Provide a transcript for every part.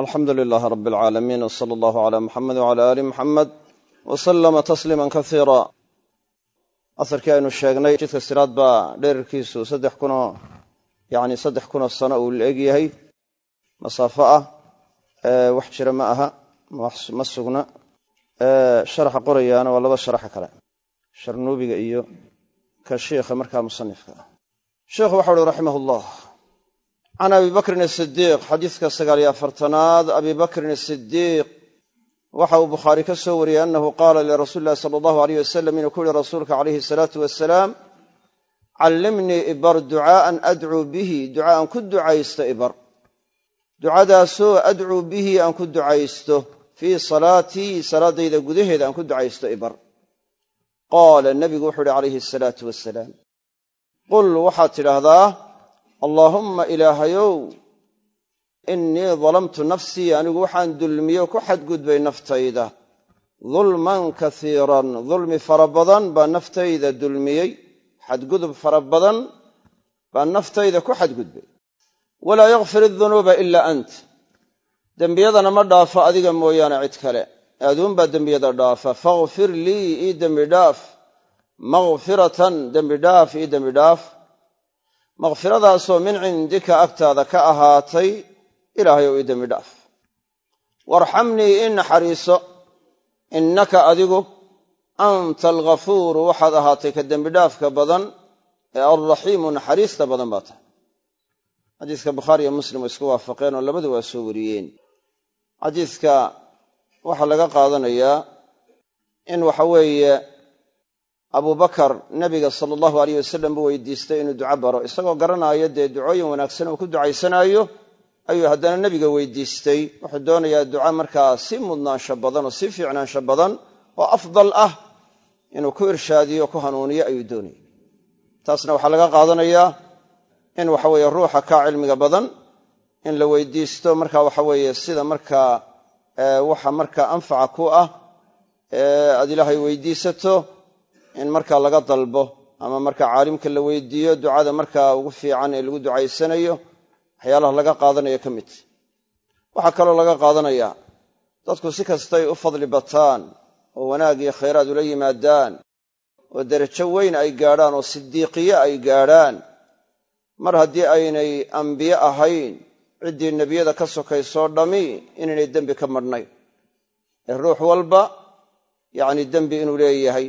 alxamdu lilaah rab alcaalamiin w sala allahu cala muxamed wcala aali muxamed w salama tasliima kasiira asarkii aynu sheegnay jidka siraad baa dherarkiisu saddex kunoo yani saddex kunoo sano uu la eg yahay. Masaafo ah wax jira ma aha ma sugna. Sharaxa qorayaana waa laba sharaxa kale. Sharnuubiga iyo ka shiikha markaa musanifka ah sheikhu waxau uhi raximah can abi bakrin asidiiq xadiiska sagaaliyo afartanaad abi bakrin asidiiq waxa uu bukhaari ka soo wariyey annahu qaala lirasuuli illahi sala allahu aleyh wasalam inuu ku yihi rasuulka calayhi asalaatu wasalaam callimnii ibar ducaa'an adcuu bihi duca aan ku ducaysto ibar ducadaasoo adcuu bihi aan ku ducaysto fii salaatii salaadayda gudaheeda aan ku ducaysto ibar qaala nebigu wuxuu uhi calayhi asalaatu wasalaam qul waxaad tidhaahdaa allaahumma ilaahayow innii dalamtu nafsii anigu waxaan dulmiyo ku xadgudbay naftayda. Dulman kasiiran dulmi fara badan baa naftayda dulmiyey. Xadgudub fara badan baa naftayda ku xadgudbay. Walaa yakfir adunuuba ilaa ant. Dembiyadana ma dhaafo adiga mooyaane cid kale. Aduunbaa dembiyada dhaafa. Fakhfir lii ii dembi dhaaf. Makfiratan dembi dhaaf ii dembi dhaaf makhfiradaasoo min cindika agtaada ka ahaatay ilaahayow ii dembi dhaaf. Waarxamnii ii naxariiso innaka adigu anta alghafuuru waxaad ahaatay ka dembidhaafka badan ee alraxiimu naxariista badan baa tahay. Xadiiska bukhaari iyo muslim way isku waafaqeen oo labadu waa soo wariyeen. Xadiiska waxaa laga qaadanayaa in waxa weeye abubakar nebiga sala allahu aleyh wasalam buu weydiistay inuu duco baro. Isagoo garanaayo dee ducooyin wanaagsan uu ku ducaysanaayo ayuu haddana nebiga weydiistay. Wuxuu doonayaa duca markaa si mudnaansho badan oo si fiicnaansho badan oo afdal ah inuu ku irshaadiyo ku hanuuniyo ayuu doonayay. Taasna waxaa laga qaadanayaa in waxa weeye ruuxa kaa cilmiga badan in la weydiisto marka waxa weeye sida markaa waxa markaa anfaca ku ah aad ilaahay weydiisato in markaa laga dalbo ama markaa caalimka la weydiiyo ducada markaa ugu fiican ee lagu ducaysanayo waxyaalaha laga qaadanayo ka mid. Waxaa kaloo laga qaadanayaa dadku si kastay u fadli bataan oo wanaag iyo khayraad ula yimaadaan oo derajo weyn ay gaadhaan oo sidiiqiye ay gaadhaan. Mar haddii aynay ambiye ahayn ciddii nebiyada ka sokaysoo dhammi inaynay dembi ka madhnayn ee ruux walba yacni dembi inuu leeyahay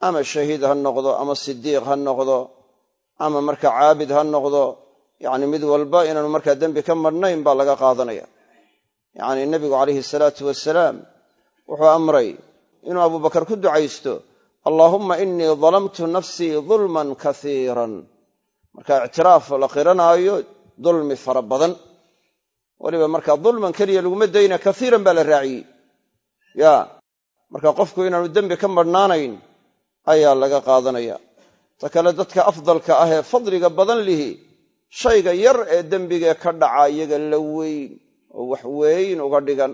ama shahiid ha noqdo ama sidiiq ha noqdo ama marka caabid ha noqdo yacni mid walba inaanu markaa dembi ka madhnayn baa laga qaadanaya. Yacni nebigu calayhi salaatu wasalaam wuxuu amray inuu abubakar ku ducaysto allaahumma innii dalamtu nafsii dulman kasiiran marka ictiraaf la qiranaayo dulmi fara badan. Weliba markaa dulman keliya laguma dayna kasiiran baa la raaciyey. Ya marka qofku inaanu dembi ka madhnaanayn ayaa laga qaadanaya. Ta kale dadka afdalka ah ee fadliga badan lihi shayga yar ee dembigee ka dhaca iyaga la weyn oo wax weyn uga dhigan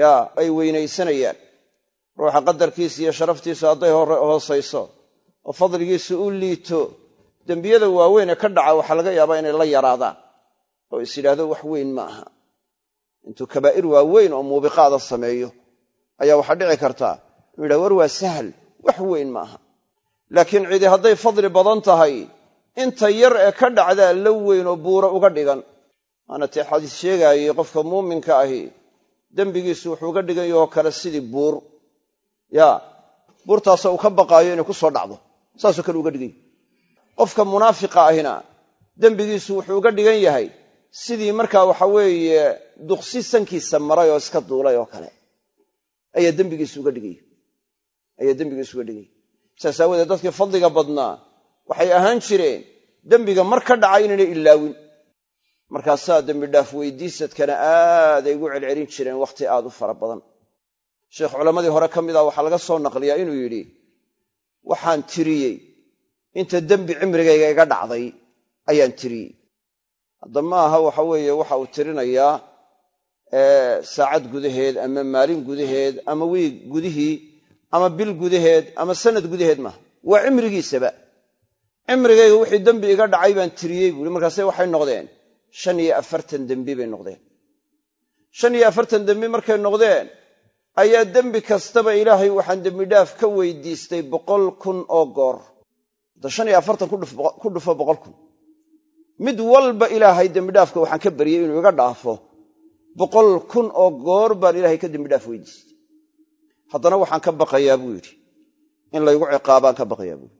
yaa ay weynaysanayaan. Ruuxa qadarkiisa iyo sharaftiisu hadday hoosayso oo fadligiisu u liito dembiyada waaweyn ee ka dhaca waxaa laga yaabaa inay la yaraadaan. Oo is yidhaahdo wax weyn ma aha. Intuu kabaa'ir waaweyn oo muubiqaada sameeyo ayaa waxaa dhici kartaa inuu yidhaha war waa sahal wax weyn ma aha laakiin cidi hadday fadli badan tahay inta yar ee ka dhacdaa la weyn oo buuro uga dhigan. Waana tee xadiis sheegaayey qofka muuminka ahi dembigiisu wuxuu uga dhigan yahoo kale sidii buur. Yaa buurtaasoo uu ka baqaayo inay ku soo dhacdo. Saasoo kale uga dhigan yahy qofka munaafiqa ahina dembigiisu wuxuu uga dhigan yahay sidii markaa waxa weeye duqsi sankiisa maray oo iska duulay oo kale. Ayaa dembigiisu uga dhigay ayaa dembigiisu uga dhigay saas aawoodee dadkii fadliga badnaa waxay ahaan jireen dembiga mar ka dhacay inaynay ilaawin. Markaasaa dembidhaaf weydiisadkana aaday ugu celcelin jireen wakhti aad u fara badan. Sheekh culammadii hore ka mid ah waxaa laga soo naqliyaa inuu yidhi waxaan tiriyey inta dembi cimrigayga iga dhacday ayaan tiriyey. Hadda ma aha waxa weeye waxa uu tirinayaa saacad gudaheed ama maalin gudaheed ama wiig gudihii ama bil gudaheed ama sanad gudaheed maaha waa cimrigiisaba. Cimrigayga wixii dembi iga dhacay baan tiriyey buui markaase waxay noqdeen shan iyo afartan dembi bay noqdeen. Shan iyo afartan dembi markay noqdeen ayaa dembi kastaba ilaahay waxaan dembidhaaf ka weydiistay boqol kun oo goor. Hadda shan iyo afartan ku dhufo boqol kun. Mid walba ilaahay dembidhaafka waxaan ka baryey inuu iga dhaafo. Boqol kun oo goor baan ilaahay ka dembidhaaf weydiistay haddana waxaan ka baqayaa buu yidhi. In laygu ciqaabaan ka baqayaa buu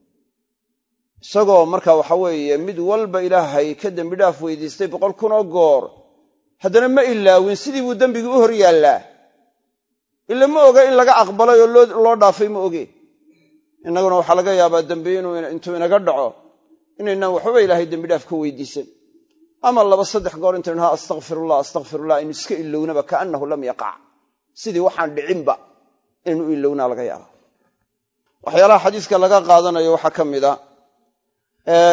isagoo marka waxa weeye mid walba ilaahay ka dembidhaaf weydiistay boqol kun oo goor haddana ma ilaawin sidii buu dembigii u hor yaallaa. Ila ma oga in laga aqbalay oo loo dhaafay ma oge. Innaguna waxaa laga yaabaa dembi intuu inaga dhaco inaynaan waxbaba ilaahay dembidhaaf ka weydiisan. Ama laba saddex goor intaynu naha astakfirullah astakfirullah aynu iska ilownaba kaannahu lam yaqac sidii waxaan dhicinba inaynu u ilownaa laga yaaba waxyaalaha xadiiska laga qaadanayo waxaa ka mid a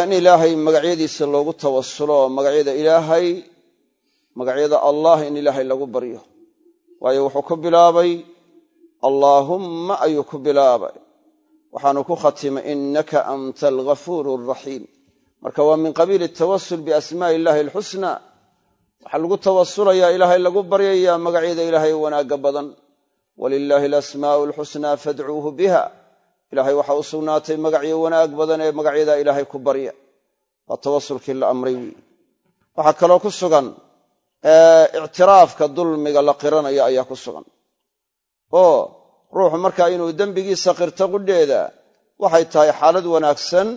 in ilaahay magacyadiisa loogu tawasulo magacyada ilaahay magacyada allah in ilaahay lagu baryo waayo wuxuu ku bilaabay allaahumma ayuu ku bilaabay. Waxaanu ku khatimay innaka anta alghafuuru alraxiim marka waa min qabiili tawasul biasmaa'i illaahi alxusna waxaa lagu tawasulayaa ilaahay lagu baryayaa magacyada ilaahay wanaagga badan walilaahi alasmaa'u alxusnaa fadcuuhu biha. Ilaahay waxa u sugnaatay magacyo wanaag badan ee magacyadaa ilaahay ku barya. Waa tawasulkii la amray wy waxaa kaloo ku sugan ictiraafka dulmiga la qiranayo ayaa ku sugan. Oo ruuxu markaa inuu dembigiisa qirto qudheeda waxay tahay xaalad wanaagsan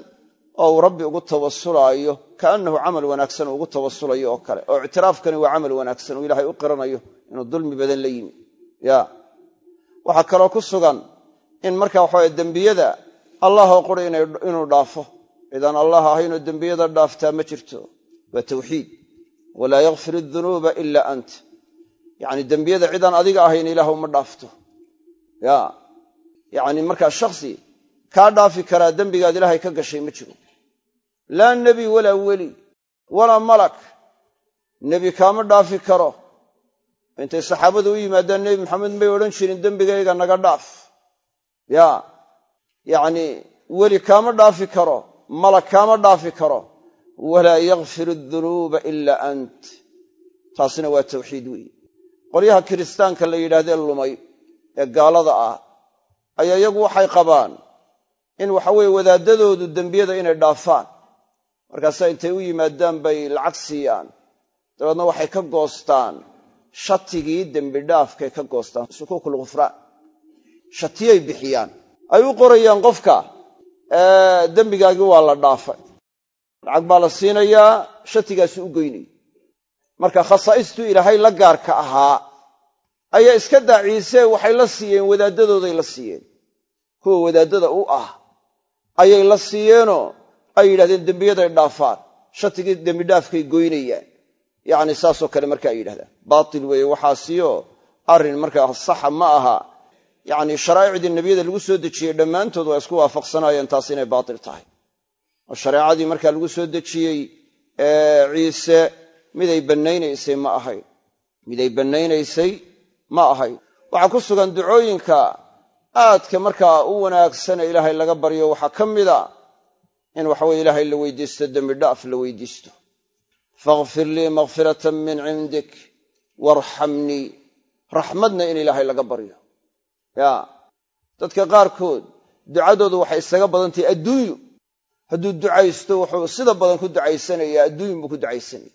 oo uu rabbi ugu tawasulaayo kaannahu camal wanaagsan ugu tawasulayo oo kale. Oo ictiraafkani waa camal wanaagsan uu ilaahay u qiranayo inuu dulmi badan la yimi. Ya waxaa kaloo ku sugan in marka waxaweye dembiyada allahoo quri inuu dhaafo. Cidaan allah ahaynoo dembiyada dhaaftaa ma jirto. Waa tawxiid. Walaa yakfir adunuuba ila ant. Yacni dembiyada cidaan adiga ahayn ilaahu ma dhaafto. Ya. Yacni markaa shakhsi kaa dhaafi karaa dembigaad ilaahay ka gashay ma jiro. Laa nebi walaa weli walaa malak. Nebi kaama dhaafi karo intay saxaabadu u yimaadaan nebi maxamed may odhan jirin dembigayga naga dhaaf. Ya yacni weli kaama dhaafi karo malak kaama dhaafi karo. Walaa yakfir adunuuba ila ant. Taasina waa tawxiid weeye qolyaha kiristaanka la yidhaahdee lumay ee gaalada ah ayaa iyagu waxay qabaan in waxaweye wadaadadoodu dembiyada inay dhaafaan. Markaasaa intay u yimaadaan bay lacag siiyaan dabeedna waxay ka goostaan shatigii dembidhaafkay ka goostaan sukuukul khufraan shatiyay bixiyaan. Ay u qorayaan qofka dembigaagii waa la dhaafay. Lacag baa la siinayaa shatigaasu u goynaya marka khasaa'istuu ilaahay la gaarka ahaa ayaa iska daaciisee waxay la siiyeen wadaadadooday la siiyeen. Kuwa wadaadada u ah ayay la siiyeenoo ay yidhahdeen dembiyaday dhaafaan. Shatigii dembidhaafkay goynayaan yacni saasoo kale marka ay yidhahdaan baatil weeye waxaasiyo arrin markaa saxa ma aha. Yacni sharaa'icdii nebiyada lagu soo dejiyey dhammaantood waa isku waafaqsanaayeen taas inay baatil tahay. Oo shareecadii markaa lagu soo dejiyey ciise miday bannaynaysay ma ahayn miday bannaynaysay ma ahayn waxaa ku sugan ducooyinka aadka markaa u wanaagsane ilaahay laga baryo waxaa ka mida in waxaweye ilaahay la weydiisto dembi dhaaf la weydiisto fakhfir lii makhfiratan min cindik waarxamnii raxmadna in ilaahay laga baryo ya dadka qaarkood ducadoodu waxay isaga badantahay adduunyu hadduu ducaysto wuxuu sida badan ku ducaysanayaa adduunyun buu ku ducaysanaya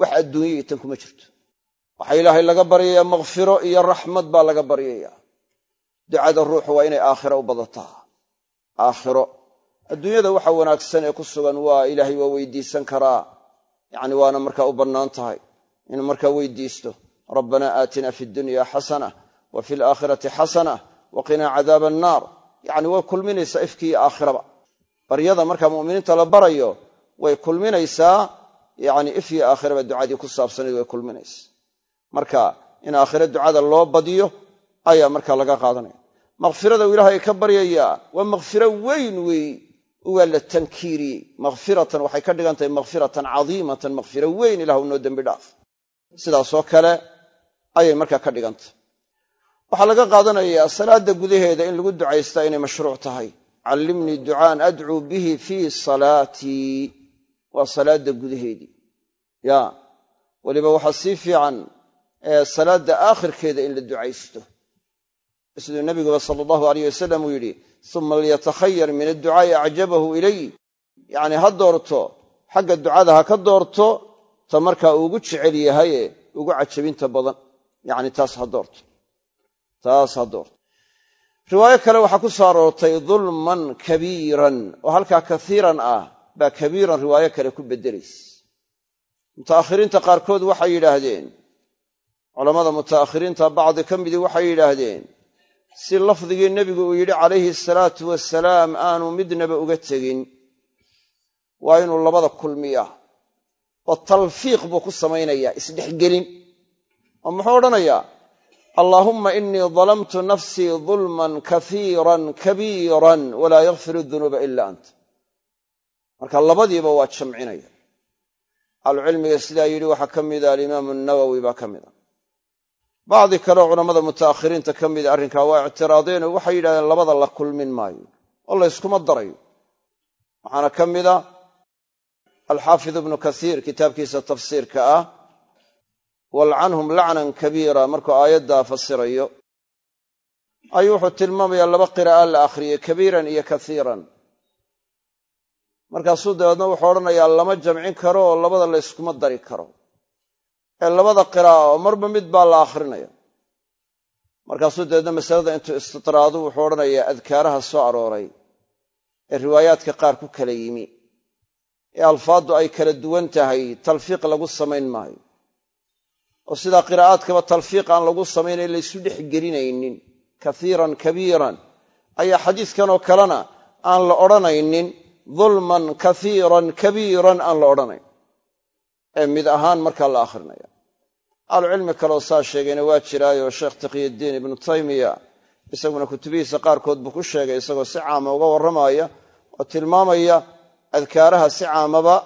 wax adduunyai tan kuma jirto waxaa ilaahay laga baryayaa makhfiro iyo raxmad baa laga baryayaa ducada ruuxu waa inay aakhiro u badataa aakhiro adduunyada waxa wanaagsan ee ku sugan waa ilaahay waa weydiisan karaa yacni waana markaa u bannaan tahay inuu markaa weydiisto rabbanaa aatina fi dunya xasana wa fi alaakhirati xasana wa qinaa cadaaba annaar. Yacni way kulminaysaa ifkii aakhiraba. Baryada markaa mu'miniinta la barayo way kulminaysaa yacni if iyo aakhiraba ducadii ku saabsanayd way kulminaysa marka in aakhire ducada loo badiyo ayaa markaa laga qaadanaya. Makhfirada uu ilaahay ka baryayaa waa makhfiro weyn weey waa la tankiiriyey makhfiratan waxay ka dhigan tahay makhfiratan cadiimatan makhfiro weyn ilahu noo dembi dhaaf. Sidaasoo kale ayay markaa ka dhigantah waxaa laga qaadanayaa salaadda gudaheeda in lagu ducaystaa inay mashruuc tahay. Callimnii ducaan adcuu bihi fii salaatii waa salaadda gudaheedii ya weliba waxaa sii fiican ee salaadda aakhirkeeda in la ducaysto. Siduu nebiguba sala allahu alayh wasalam uu yidhi suma liyatakhayar min adducaa'i acjabahu ilay yacni ha doorto xagga ducada ha ka doorto ta markaa uu ugu jecel yahaye ugu cajabinta badan yacni taas ha doorto taas ha doorto riwaayo kale waxaa ku soo aroortay dulman kabiiran oo halkaa kaiiran ah baa kabiiran riwaayo kale ku beddelaysa muta'akhiriinta qaarkood waxay yidhaahdeen culammada muta'akhiriinta bacdi ka midii waxay yidhaahdeen si lafdigii nebigu uu yidhi calayhi salaatu wasalaam aanu midnaba uga tegin. Waa inuu labada kulmiya oo talfiiq buu ku samaynayaa isdhexgelin. Oo muxuu odhanayaa? Allaahumma inii dalamtu nafsii dulman kaiiran kabiiran walaa yakfiru dunuuba ila ant. Marka labadiiba waa jamcinaya. Ahlucilmiga sidaa yidhi waxaa ka mida alimaamu nawowi baa ka mida bacdi kaleoo culammada muta'akhiriinta ka mida arrinkaa waa ictiraadeen oo waxay yidhahdeen labada la kulmin maayo oo layskuma darayo. Waxaana ka mida alxaafid ibnu kasiir kitaabkiisa tafsiirka ah walcanhum lacnan kabiira markuu aayaddaa fasirayo ayuu wuxuu tilmaamayaa laba qiraa'a la akhriyey kabiiran iyo kaiiran markaasuu dabeedna wuxuu odhanayaa lama jamcin karo oo labada layskuma dari karo ee labada qiraa'a oo marba mid baa la akhrinaya. Markaasuu dabeedna masalada intuu istitraadu wuxuu odhanayaa adkaaraha soo arooray ee riwaayaadka qaar ku kala yimi. Ee alfaaddu ay kala duwan tahay talfiiq lagu samayn maayo. Oo sidaa qiraa'aadkaba talfiiq aan lagu samaynayn laysu dhex gelinaynin kaiiran kabiiran. Ayaa xadiiskanoo kalena aan la odhanaynin dulman kaiiran kabiiran aan la odhanayn. Ee mid ahaan markaa la akhrinaya ahlucilmi kaleoo saa sheegayna waa jiraayoo sheekh taqiyaddiin ibnu taymiya. Isaguna kutubihiisa qaarkood buu ku sheegay isagoo si caama uga warramaya oo tilmaamaya adkaaraha si caamaba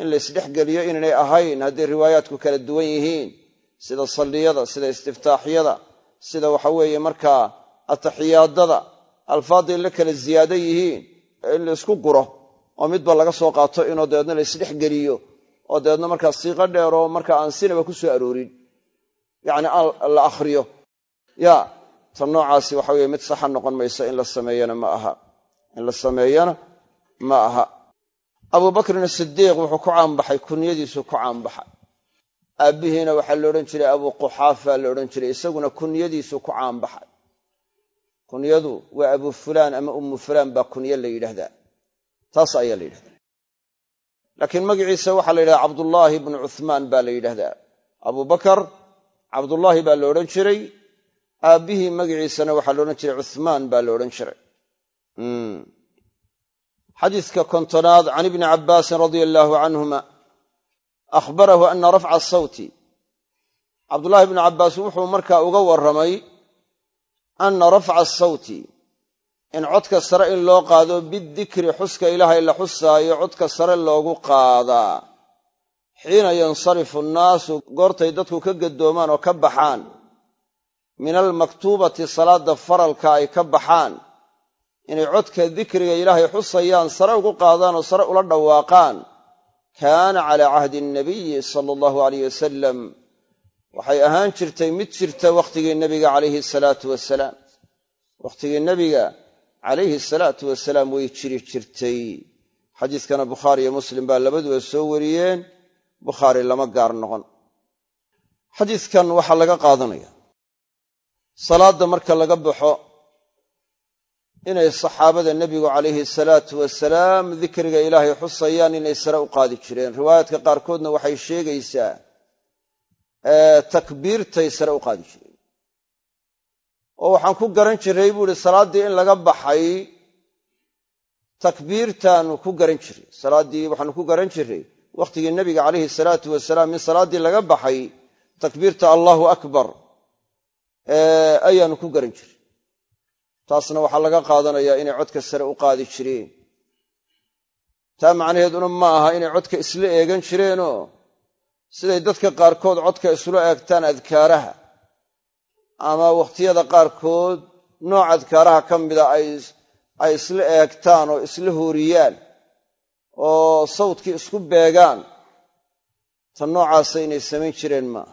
in laysdhexgeliyo inaynay ahayn hadday riwaayaadku kala duwan yihiin. Sida salliyada sida istiftaaxyada sida waxa weeye markaa ataxiyaadada alfaadday la kala ziyaado yihiin in laysku guro oo midba laga soo qaato inoo dabeedna laysdhexgeliyo oo dabeedna markaa siiqo dheer oo markaa aan sinaba ku soo aroorin yacni aan la akhriyo. Ya tan noocaasi waxa weye mid saxa noqon mayso in la sameeyana ma aha. In la sameeyana ma aha. Abubakrin asidiiq wuxuu ku caanbaxay kunyadiisu ku caanbaxay. Aabbihiina waxaa la odhan jiray abu quxaafa la odhan jiray isaguna kunyadiisu ku caanbaxay. Kunyadu waa abu fulaan ama ummu fulaan baa kunyo la yidhaahdaa taas ayaa la yidhahdaa laakiin magaciisa waxaa la yidhahdaa cabdullaahi bnu cuhmaan baa la yidhahdaa. Abubakar cabdullaahi baa la odhan jiray. Aabbihii magaciisana waxaa la odhan jiray cuhmaan baa la odhan jiray. Xadiiska kontonaad can ibni cabbaasin radia allaahu canhuma akhbarahu ana rafca sawti cabdullaahi bnu cabbaas wuxuu markaa uga warramay ana rafca sawti in codka sare in loo qaado bidikri xuska ilaahay la xusaayo codka sare loogu qaadaa xiina yansarifu nnaasu goortay dadku ka gaddoomaan oo ka baxaan. Min almaktuubati salaadda faralka ay ka baxaan. Inay codka dikriga ilaahay xusayaan sare ugu qaadaan oo sare ula dhawaaqaan. Kaana calaa cahdi nabiyi sala allahu alayh wasalam waxay ahaan jirtay mid jirta wakhtigii nebiga calayhi salaatu wasalaam wakhtigii nebiga calayhi salaatu wasalaam way jiri jirtay. Xadiiskana bukhaari iyo muslim baa labaduba soo wariyeen bukhaari lama gaar noqon. Xadiiskan waxaa laga qaadanaya. Salaadda marka laga baxo inay saxaabada nebigu calayhi salaatu wasalaam dikriga ilaahay xusayaan inay sare u qaadi jireen. Riwaayaadka qaarkoodna waxay sheegaysaa takbiirtay sare u qaadi jireen. Oo waxaan ku garan jiray buu ihi salaaddii in laga baxay takbiirtaanu ku garan jiray. Salaaddii waxaanu ku garan jiray wakhtigii nebiga calayhi salaatu wasalaam in salaaddii laga baxay takbiirta allahu akbar ayaanu ku garan jiray taasna waxaa laga qaadanayaa inay codka sare u qaadi jireen. Taa macnaheeduna ma aha inay codka isla eegan jireenoo siday dadka qaarkood codka isula eegtaan adkaaraha. Ama wakhtiyada qaarkood nooc adkaaraha ka mida ay isla eegtaan oo isla hooriyaan oo sawdkii isku beegaan ta noocaasa inay samayn jireen maaha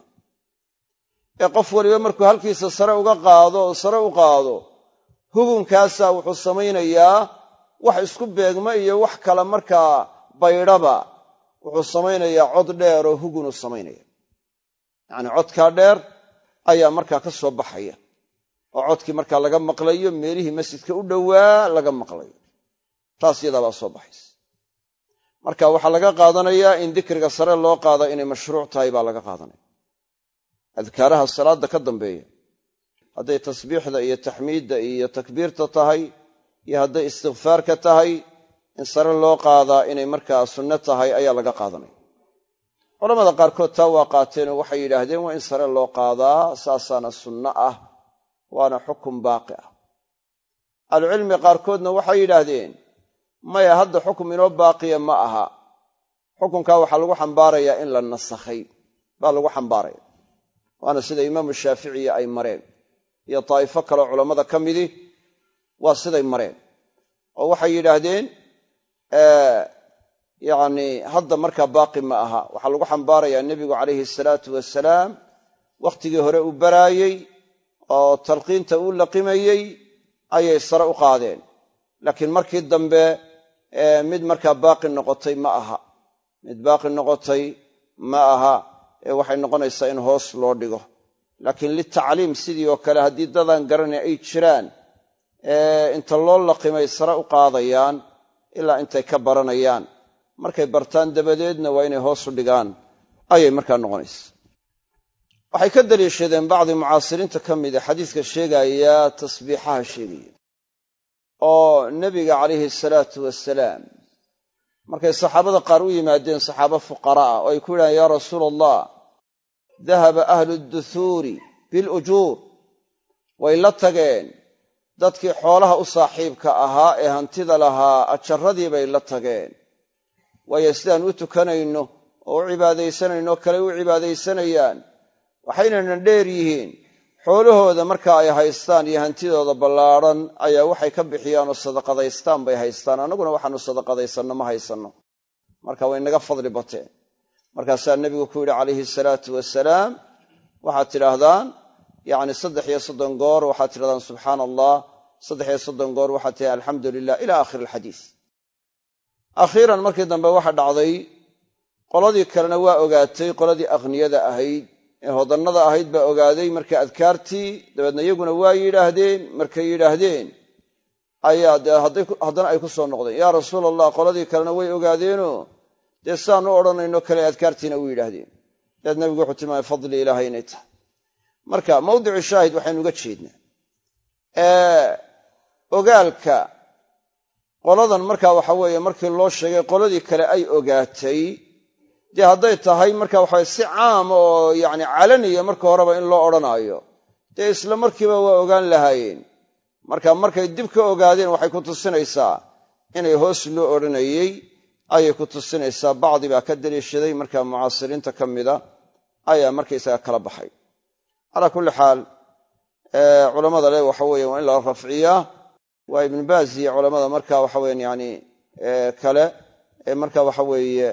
ee qof waliba markuu halkiisa sare uga qaado oo sare u qaado hugunkaasaa wuxuu samaynayaa wax isku beegma iyo wax kale markaa baydhaba. Wuxuu samaynayaa cod dheer oo hugunuu samaynaya. Yacnii codkaa dheer ayaa markaa ka soo baxaya. Oo codkii markaa laga maqlayo meelihii masjidka u dhowaa laga maqlayo. Taas yadaabaa soo baxaysa marka waxaa laga qaadanayaa in dikriga sare loo qaada inay mashruuc tahay baa laga qaadanaya. Adkaaraha salaadda ka dambeeya. Hadday tasbiixda iyo taxmiidda iyo takbiirta tahay iyo hadday istikfaarka tahay in sare loo qaadaa inay markaa sunno tahay ayaa laga qaadanaya. Culamada qaarkood taa waa qaateenoo waxay yidhaahdeen waa in sare loo qaadaa saasaana sunno ah waana xukun baaqi ah. Ahlucilmiga qaarkoodna waxay yidhaahdeen maya hadda xukum inoo baaqiya ma aha. Xukunkaa waxaa lagu xambaarayaa in la nasakhay baa lagu xambaaraya. Waana sida imaamu shaaficiya ay mareen. Iyo daa'ifo kaleo culammada ka midi waa siday mareen. Oo waxay yidhaahdeen yacni hadda markaa baaqi ma aha. Waxaa lagu xambaarayaa nebigu calayhi salaatu wasalaam wakhtigii hore uu baraayey oo talqiinta uu laqimayey ayay sare u qaadeen. Laakiin markii dambe mid markaa baaqi noqotay ma aha. Mid baaqi noqotay ma aha. Ee waxay noqonaysaa in hoos loo dhigo. Laakiin litacliim sidii oo kale haddii dadaan garanay ay jiraan inta loo laqimay sare u qaadayaan ilaa intay ka baranayaan markay bartaan dabadeedna waa inay hoos u dhigaan ayay markaa noqonaysa waxay ka daliishadeen bacdi mucaasiriinta ka mida xadiiska sheegaya tasbiixaha sheegaya oo nebiga calayhi salaatu wasalaam markay saxaabada qaar u yimaadeen saxaabo fuqara ah oo ay ku yidhahaan yaa rasuula allah dahaba ahlu duhuuri bilujuur way la tageen. Dadkii xoolaha u saaxiibka ahaa ee hantida lahaa ajarradii bay la tageen. Waayo sidaan u tukanayno oo u cibaadaysanayno kale u cibaadaysanayaan waxaynana dheer yihiin xoolahooda marka ay haystaan iyo hantidooda ballaadhan ayaa waxay ka bixiyaan oo sadaqadaystaan bay haystaan. Annaguna waxaanu sadaqadaysanno ma haysanno. Marka way naga fadli bateen markaasaa nebigu ku yidhi calayhi salaatu wasalaam waxaad tidhaahdaan yacni saddex iyo soddon goor waxaad tidhahdaan subxaana allah saddex iyo soddon goor waxaad tihi alxamdu lilah ila aakhiri alxadiis. Akhiiran markii dambe waxa dhacday qoladii kalena waa ogaatay qoladii akhniyada ahayd hodannada ahayd baa ogaaday marka adkaartii dabeedna iyaguna waa yidhaahdeen markay yidhaahdeen ayaa dee haddana ay ku soo noqdeen. Yaa rasuula allah qoladii kalena way ogaadeenoo dee sidaanu odhanayno kale adkaartiina u yidhaahdeen. Dabeed nabigu wuxuu tilmaamay fadli ilaahay inay tahay. Marka mawdicu shaahid waxaynu uga jeednaa ogaalka qoladan marka waxa weeye markii loo sheegay qoladii kale ay ogaatay dee hadday tahay marka waxawe si caam oo yacni calaniya marka horeba in loo odhanaayo. Dee isla markiiba waa ogaan lahaayeen. Marka markay dib ka ogaadeen waxay ku tusinaysaa inay hoos loo odhanayey. Ayay ku tusinaysaa bacdi baa ka daliishaday marka mucaasiriinta ka mida ayaa markaysaga kala baxay. Calaa kulli xaal culammada le waxa weeye waa in la rafciyaa. Waa ibnu baaz iyo culammada marka waxaweyan yani kale marka waxa weeye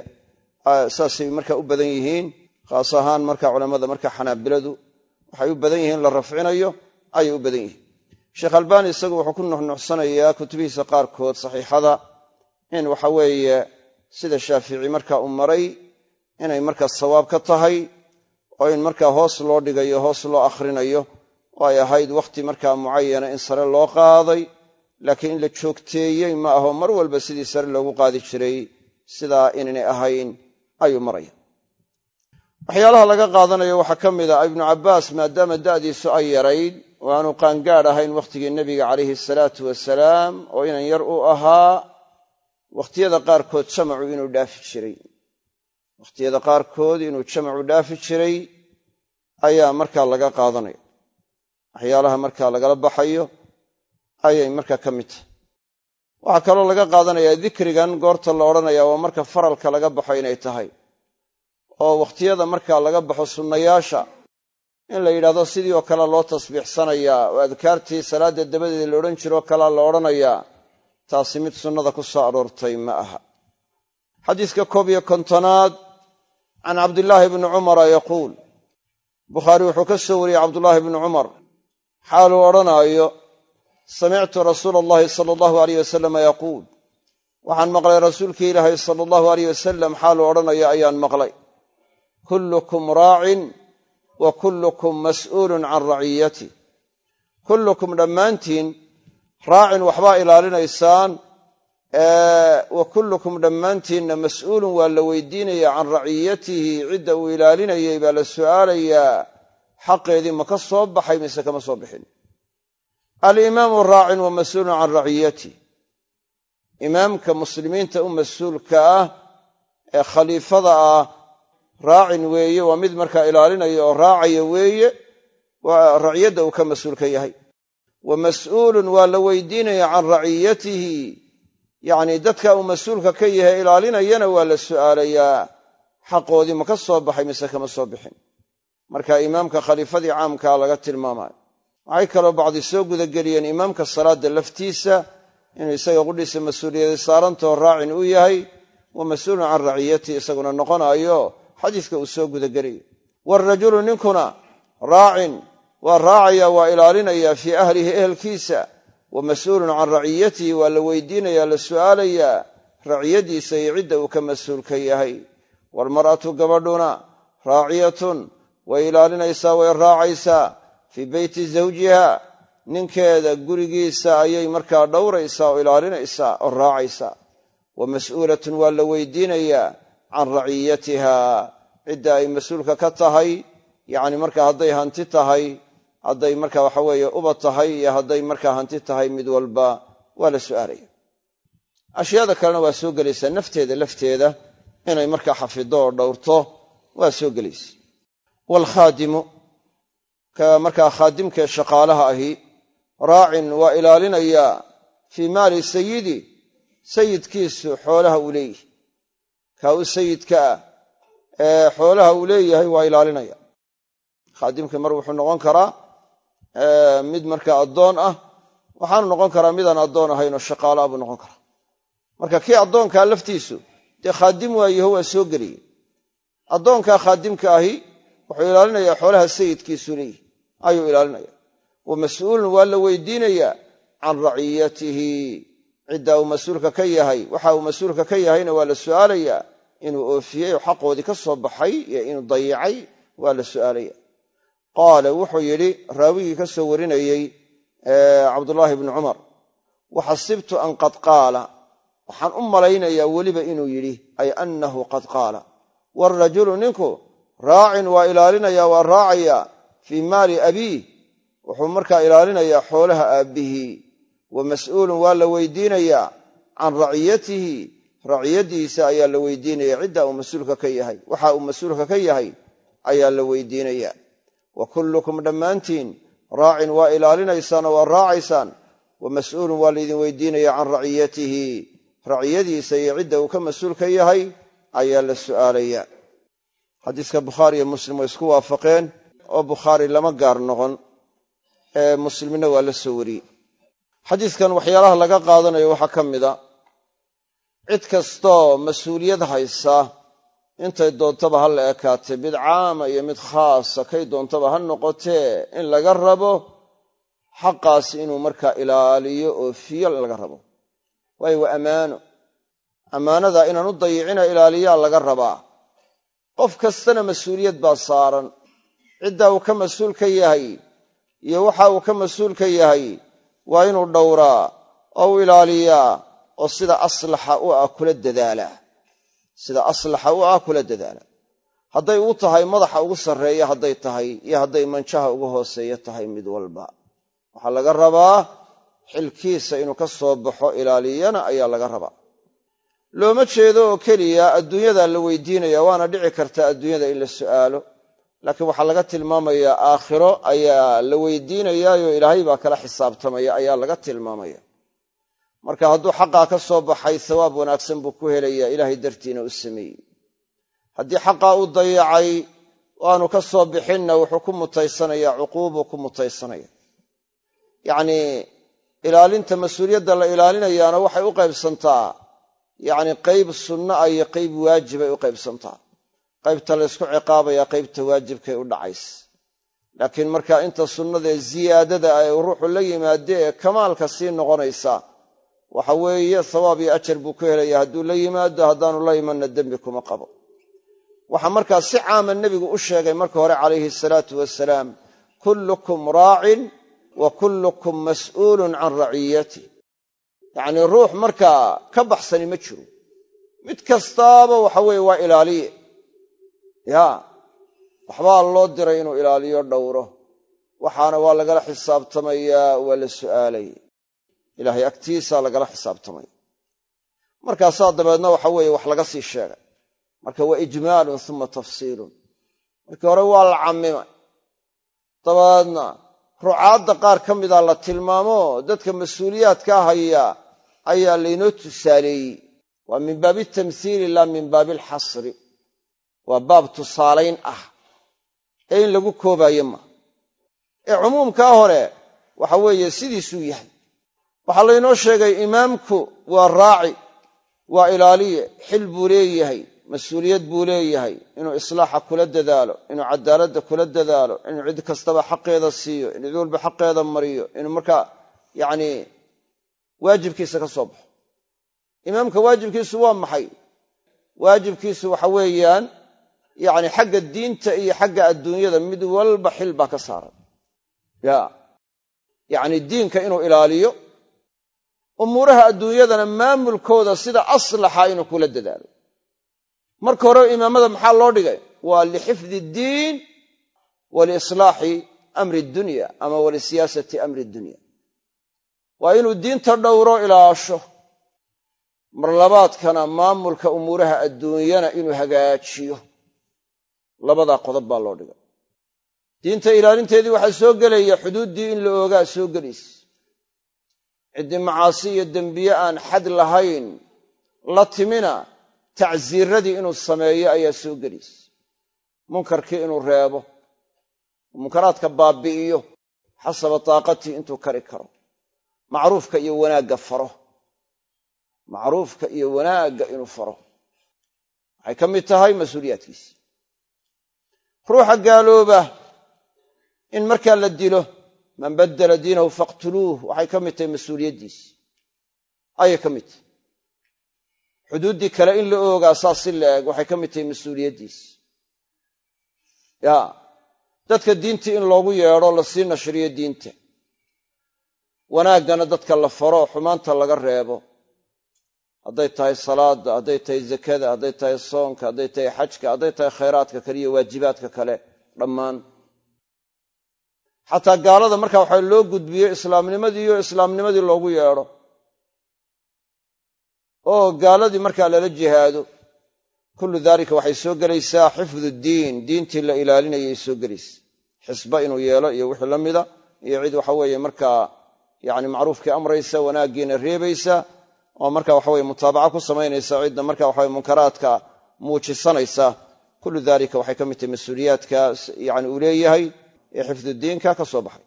saasay marka u badan yihiin khaas ahaan marka culammada marka xanaabiladu waxay u badan yihiin la rafcinayo ayay u badan yihiin. Sheekh albani isagu wuxuu ku nuxnuxsanayaa kutubihiisa qaarkood saxiixada in waxa weeye sida shaafici marka uu maray inay marka sawaab ka tahay oo in marka hoos loo dhigayo hoos loo akhrinayo oo ay ahayd wakhti markaa mucayana in sare loo qaaday laakiin in la joogteeyey ma aho mar walba sidii sare loogu qaadi jiray sidaa inaynay ahayn ayuu maraya. Waxyaalaha laga qaadanayo waxaa ka mid a ibnu cabbaas maadaama da'diisu ay yarayd oo aanu qaangaadh ahayn wakhtigii nebiga calayhi salaatu wasalaam oo inan yar u ahaa wakhtiyada qaarkood jamacu inuu dhaafi jiray. Wakhtiyada qaarkood inuu jamacu dhaafi jiray ayaa markaa laga qaadanaya waxyaalaha markaa lagala baxayo ayay markaa ka mid tahay waxaa kaloo laga qaadanayaa dikrigan goorta la odhanaya waa marka faralka laga baxo inay tahay. Oo wakhtiyada markaa laga baxo sunnayaasha in la yidhahdo sidii oo kale loo tasbiixsanayaa oo adkaartii salaadda dabadeeda la odhan jiroo kalea la odhanayaa taasi mid sunnada ku soo aroortay ma aha. Xadiiska koob iyo kontonaad can cabdillaahi bni cumara yaquul. Bukhaari wuxuu ka soo wariyey cabdullaahi bnu cumar. Xaaluu odhanaayo samictu rasuula allahi sala allahu aleyh wasalama yaquul waxaan maqlay rasuulkii ilaahay sala allahu aleyh wasalam xaaluu odhanayo ayaan maqlay kullukum raacin wa kullukum mas'uulun can raciyatih kullukum dhammaantiin raacin waxbaa ilaalinaysaan wa kullukum dhammaantiinna mas'uulun waa la weydiinaya can raciyatihi cidda uu ilaalinayay baa la su'aalayaa xaqeedii ma ka soo baxay mise kama soo bixin alimaamu raacin wa mas'uulun can raciyatih imaamka muslimiinta u mas'uulka ah ee khaliifada ah raacin weeye waa mid markaa ilaalinaya oo raacaya weeye waa raciyadda uu ka mas'uulka yahay. Wa mas'uulun waa la weydiinaya can raciyatihi yacnii dadka uu mas'uulka ka yahay ilaalinayana waa la su'aalayaa xaqoodii ma ka soo baxay mise kama soo bixin? Marka imaamka khaliifadii caamkaa laga tilmaamayo waxay kaloo bacdi soo gudageliyeen imaamka salaadda laftiisa inuu isaga qudhiisa mas'uuliyada saarantao raacin u yahay wa mas'uulun can raciyatihi isaguna noqonayo xadiiska uu soo gudagelayo waarajulu ninkuna raacin waa raacaya waa ilaalinaya fii ahlihi ehelkiisa wa mas'uulun can raciyatihi waa la weydiinaya la su'aalayaa raciyadiisa iyo cidda uu ka mas'uulka yahay. Waalmar'atu gabadhuna raaciyatun way ilaalinaysaa way raacaysaa fii beyti zawjiha. Ninkeeda gurigiisa ayay markaa dhowraysaa oo ilaalinaysaa oo raacaysaa wa mas'uulatun waa la weydiinayaa can raciyatiha cidda ay mas'uulka ka tahay yacni markaa hadday hanti tahay hadday marka waxa weeye uba tahay iyo hadday markaa hanti tahay mid walba waa la su'aalaya. Ashyaada kalena waa soo gelaysaa nafteeda lafteeda inay markaa xafido oo dhowrto waa soo gelaysa markaa khaadimkaee shaqaalaha ahi raacin waa ilaalinayaa fii maali sayidi sayidkiisu xoolaha uu leeyahy kaa u sayidka ah ee xoolaha uu leeyahay waa ilaalinaya. Khaadimka mar wuxuu noqon karaa mid markaa addoon ah waxaanu noqon karaa midaan addoon ahayn oo shaqaalo ah buu noqon karaa. Marka kii addoonkaa laftiisu dee khaadim waayaho waa soo geliyey. Addoonkaa khaadimka ahi wuxuu ilaalinayaa xoolaha sayidkiisu leeyihi ayuu ilaalinaya. Wa mas'uulun waa la weydiinayaa can raciyatihi. Cidda uu mas'uulka ka yahay waxa uu mas'uulka ka yahayna waa la su'aalayaa inuu oofiyey oo xaqoodii ka soo baxay iyo inuu dayacay waa la su'aalaya. Qaala wuxuu yidhi raawigii ka soo warinayey cabdullaahi bnu cumar waxasibtu an qad qaala. Waxaan u malaynayaa weliba inuu yidhi ay annahu qad qaala. Waalrajulu ninku raacin waa ilaalinaya waa raacaya fii maali abiih wuxuu markaa ilaalinayaa xoolaha aabbihii wa mas'uulun waa la weydiinayaa can raciyatihi raciyadiisa ayaa la weydiinaya cidda uu mas'uulka ka yahay waxa uu mas'uulka ka yahay ayaa la weydiinaya wa kullukum dhammaantiin raacin waa ilaalinaysaan oo waa raacaysaan wa mas'uulun waa laydin weydiinaya can raciyatihi raciyadiisa iyo cidda uu ka mas'uulka yahay ayaa la su'aalaya xadiiska bukhaari iyo muslim way isku waafaqeen oo bukhaari lama gaar noqon ee muslimna waa la soo wariyey. Xadiiskan waxyaalaha laga qaadanayo waxaa ka mida cid kastoo mas'uuliyad haysa intay doontaba ha la ekaatee mid caama iyo mid khaasa kay doontaba ha noqotee in laga rabo xaqaas inuu markaa ilaaliyo oofiyo laga rabo. Waayo waa ammaano ammaanada inaan u dayicina ilaaliyaa laga rabaa. Qof kastana mas'uuliyad baa saaran ciddaa uu ka mas'uul ka yahay iyo waxa uu ka mas'uul ka yahay waa inuu dhowraa oo u ilaaliyaa oo sida aslaxa u ah kula dadaalaa sida aslaxa u ah kula dadaala. Hadday ugu tahay madaxa ugu sarreeya hadday tahay iyo hadday manjaha ugu hooseeya tahay mid walba. Waxaa laga rabaa xilkiisa inuu ka soo baxo ilaaliyana ayaa laga rabaa. Looma jeedo oo keliya adduunyadaa la weydiinaya waana dhici kartaa adduunyada in la su'aalo laakiin waxaa laga tilmaamayaa aakhiro ayaa la weydiinayaayo ilaahay baa kala xisaabtamaya ayaa laga tilmaamaya. Marka hadduu xaqaa ka soo baxay thawaab wanaagsan buu ku helayaa ilaahay dartiina u sameeyey. Haddii xaqaa u dayacay oo aanu ka soo bixinna wuxuu ku mutaysanayaa cuquubuu ku mutaysanaya yacnii ilaalinta mas'uuliyadda la ilaalinayaana waxay u qaybsantaa yacni qayb sunna ah iyo qayb waajibay u qaybsantaa qaybta laysku ciqaabaya qaybta waajibkay u dhacaysa. Laakiin markaa inta sunnadaee ziyaadada ay ruuxu la yimaade ee kamaalka sii noqonaysa waxa weeye thawaab iyo ajar buu ku helaya hadduu la yimaado haddaanu la imanna dembi kuma qabo. Waxaa markaa si caama nebigu u sheegay marka hore calayhi salaatu wasalaam kullukum raacin wa kullukum mas'uulun can raciyatih yacnii ruux markaa ka baxsani ma jiro. Mid kastaaba waxa weeye waa ilaaliye ya waxbaa loo diray inuu ilaaliyo dhowro. Waxaana waa lagala xisaabtamayaa waa la su'aalay. Ilaahay agtiisa lagala xisaabtamaya markaasaa dabeedna waxa weeye wax laga sii sheegay. Marka waa ijmaalun uma tafsiilun. Markii hore waa la cammimay. Dabeedna rucaadda qaar ka mida la tilmaamo dadka mas'uuliyaadka haya ayaa laynoo tusaaleeyey. Waa min baabi tamhiili laa min baabi alxasri waa baab tusaalayn ah. Ee in lagu koobaayo ma. Ee cumuumkaa hore waxa weeye sidiisuu yahay. Waxaa laynoo sheegay imaamku waa raaci waa ilaaliye xil buu leeyahay mas'uuliyad buu leeyahay inuu islaaxa kula dadaalo inuu cadaaladda kula dadaalo inuu cid kastaba xaqeeda siiyo inuu cid walba xaqeeda mariyo inuu markaa yacni waajibkiisa ka soo baxo. Imaamka waajibkiisu waa maxay? Waajibkiisu waxa weeyaan yacni xagga diinta iyo xagga adduunyada mid walba xil baa ka saaran. Ya yacni diinka inuu ilaaliyo umuuraha adduunyadana maamulkooda sida aslaxa inuu kula dadaalo. Marka hore imaamada maxaa loo dhigay? Waa lixifdi iddiin wa liislaaxi amri dunya ama walisiyaasati amri dunya. Waa inuu diinta dhowro ilaasho. Marlabaadkana maamulka umuuraha adduunyana inuu hagaajiyo labadaa qodob baa loo dhigay. Diinta ilaalinteedii waxaa soo gelaya xuduuddii in la oogaa soo gelaysa ciddii macaasi iyo dembiye aan xad lahayn la timina tacsiiradii inuu sameeyo ayaa soo gelaysa munkarkii inuu reebo munkaraadka baabi'iyo xasaba taaqatii intuu kari karo. Macruufka iyo wanaagga faro. Macruufka iyo wanaagga inuu faro. Waxay ka mid tahay mas'uuliyaadkiisi ruuxa gaalooba in markaa la dilo man baddala diinahu faqtuluuh. Waxay ka mid tahay mas'uuliyaddiisi ayay ka mid tahay. Xuduuddii kale in la oogaa saas si la eg waxay ka mid tahay mas'uuliyaddiisi ya dadka diintii in loogu yeedho la sii nashriyo diinta. Wanaaggana dadka la faro xumaanta laga reebo hadday tahay salaadda hadday tahay zakada hadday tahay soonka hadday tahay xajka hadday tahay khayraadka kale iyo waajibaadka kale dhammaan. Xataa gaalada marka waxa loo gudbiyo islaamnimadii iyo islaamnimadii loogu yeedho. Oo gaaladii markaa lala jihaado kullu daalika waxay soo gelaysaa xifdu diin diintii la ilaalinayay soo gelaysa. Xisba inuu yeelo iyo wixii la mida iyo cid waxa weeye markaa yani macruufkii amraysa wanaaggiina reebaysa oo marka waxaweye mutaabaca ku samaynaysa cidda marka waxawe munkaraadka muujisanaysa kullu dalika waxay ka mid tahay mas'uuliyaadka yani uu leeyahay ee xifdudiinka ka soo baxay.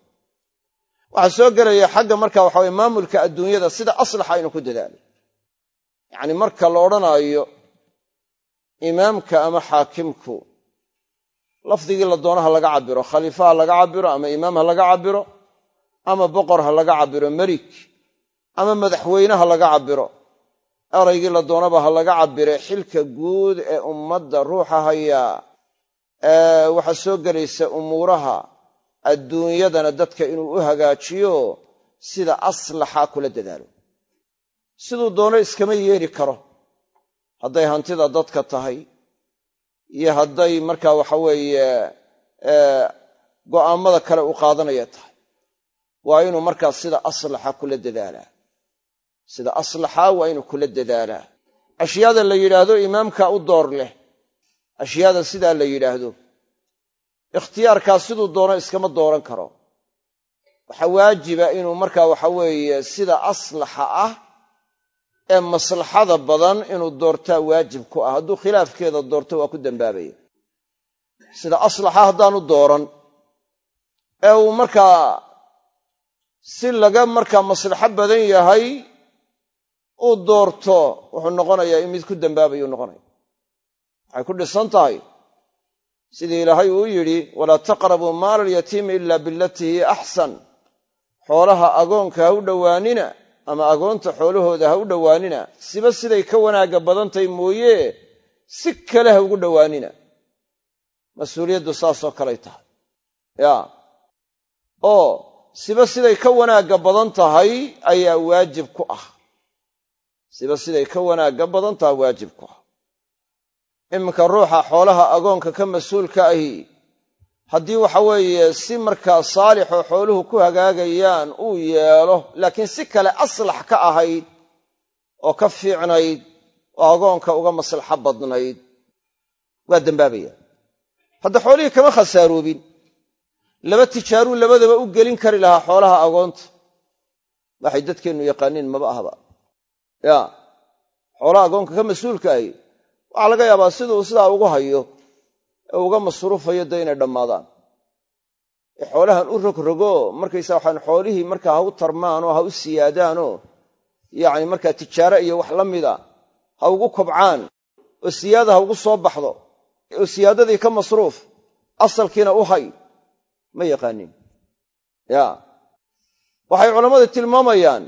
Waxaa soo gelaya xagga marka waxaweye maamulka adduunyada sida aslaxa inuu ku dadaalo yacni marka la odhanaayo imaamka ama xaakimku lafdigii la doono ha laga cabiro khaliifa ha laga cabiro ama imaam ha laga cabiro ama boqor ha laga cabiro melik ama madaxweyne ha laga cabiro eraygii la doonaba ha laga cabire xilka guud ee ummadda ruuxa hayaa waxaa soo gelaysa umuuraha adduunyadana dadka inuu u hagaajiyo sida aslaxa kula dadaalo. Siduu doono iskama yeeli karo. Hadday hantida dadka tahay iyo hadday markaa waxa weeye go'aammada kale u qaadanaya tahay. Waa inuu markaa sida aslaxa kula dadaalaa sida aslaxa waa inuu kula dadaalaa. Ashyaada la yidhaahdo imaamka u door leh. Ashyaada sidaa la yidhaahdo. Ikhtiyaarkaas siduu doono iskama dooran karo. Waxaa waajiba inuu markaa waxa weeye sida aslaxa ah ee maslaxada badan inuu doortaa waajib ku ah. Hadduu khilaafkeeda doorto waa ku dambaabaya. Sida aslaxa haddaanu dooran ee uu markaa si laga markaa maslaxo badan yahay uu doorto wuxuu noqonayaa in mid ku dambaabayuu noqonaya waxay ku dhisan tahay sidii ilaahay uu yidhi walaa taqrabuu maala alyatiimi ila bilatii hiya axsan. Xoolaha agoonka ha u dhowaanina ama agoonta xoolahooda ha u dhowaanina siba siday ka wanaagga badantahay mooye si kale ha ugu dhowaanina. Mas'uuliyaddu saasoo kalay tahay. Ya. Oo siba siday ka wanaagga badan tahay ayaa waajib ku ah siba siday ka wanaagga badan tahay waajib ku ah. Iminka ruuxa xoolaha agoonka ka mas'uulka ahi haddii waxa weeye si markaa saalixoo xooluhu ku hagaagayaan uu yeelo laakiin si kale aslax ka ahayd oo ka fiicnayd oo agoonka uga maslaxo badnayd waa dembaabaya hadda xoolihii kama khasaaroobin laba tijaaruu labadaba u gelin kari lahaa xoolaha agoonta. Waxay dadkeennu yaqaaniin maba ahba ya. Xoolaha agoonka ka mas'uulka ahi waxaa laga yaabaa siduu sidaa ugu hayo ee uga masruufayo dee inay dhammaadaan. Ee xoolahan u rogrogo markaysaa waxaan xoolihii markaa ha u tarmaanoo ha u siyaadaanoo yacni markaa tijaare iyo wax la mida ha ugu kobcaan oo siyaada ha ugu soo baxdo oo siyaadadii ka masruuf asalkiina u hay ma yaqaanin ya. Waxay culammadu tilmaamayaan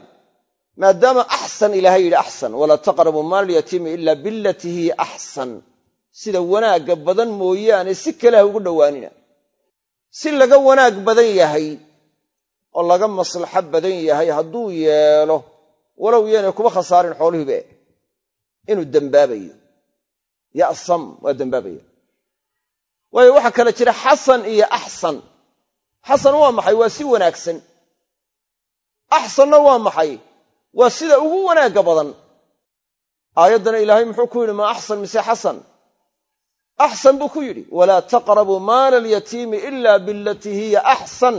maadaama axsan ilaahay yidhi axsan walaa taqrabuu maala alyatiimi ila bilatii hiya axsan. Sida wanaagga badan mooyaane si kale ha ugu dhowaanina. Si laga wanaag badan yahay oo laga maslaxo badan yahay hadduu yeelo walow yaynay kuba khasaarin xoolihiibe inuu dembaabayo ya'sam waa dembaabaya waayo waxaa kale jira xasan iyo axsan. Xasan waa maxay? Waa si wanaagsan. Axsanna waa maxay waa sida ugu wanaagga badan. Aayaddana ilaahay muxuu ku yidhi maa axsan mise xasan? Axsan buu ku yidhi walaa taqrabuu maala alyatiimi ila bilatii hiya axsan.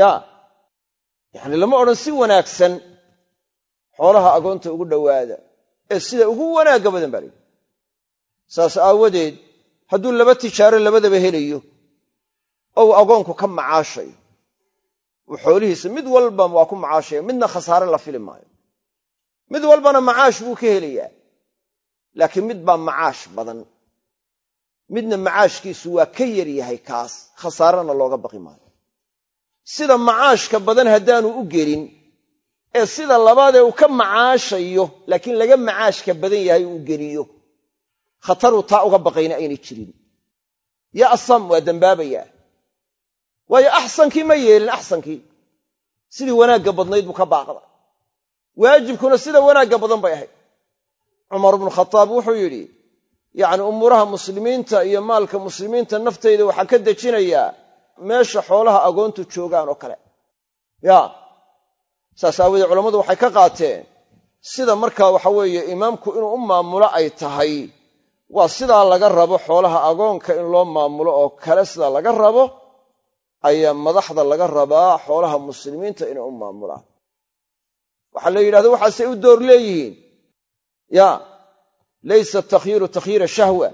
Ya. Yacni lama odhan si wanaagsan xoolaha agoonta ugu dhowaada ee sida ugu wanaagga badan baa layidhi saas aawadeed hadduu laba tijaaro labadaba helayo oo uu agoonku ka macaashayo xoolihiisa mid walba waa ku macaashaya midna khasaare la fili maayo. Mid walbana macaash buu ka helayaa laakiin mid baa macaash badan. Midna macaashkiisu waa ka yar yahay kaas khasaarena looga baqi maayo. Sida macaashka badan haddaanu u gelin ee sida labaadee uu ka macaashayo laakiin laga macaashka badan yahay uu geliyo khataruu taa uga baqayna aynay jirin. Ya'sam waa dembaabayaa waayo axsankii ma yeelin axsankii. Sidii wanaagga badnayd buu ka baaqda. Waajibkuna sida wanaagga badan bay ahayd. Cumar bnu khataab wuxuu yidhi yacni umuuraha muslimiinta iyo maalka muslimiinta naftayda waxaan ka dejinayaa meesha xoolaha agoontu joogaan oo kale. Ya. Saas aawoodee culammadu waxay ka qaateen sida markaa waxa weeye imaamku inuu u maamulo ay tahay waa sidaa laga rabo xoolaha agoonka in loo maamulo oo kale sidaa laga rabo ayaa madaxda laga rabaa xoolaha muslimiinta inay u maamulaan. Waxaa la yidhahda waxaasay u door leeyihiin. Ya laysa takhyiiru takhyiira shahwa.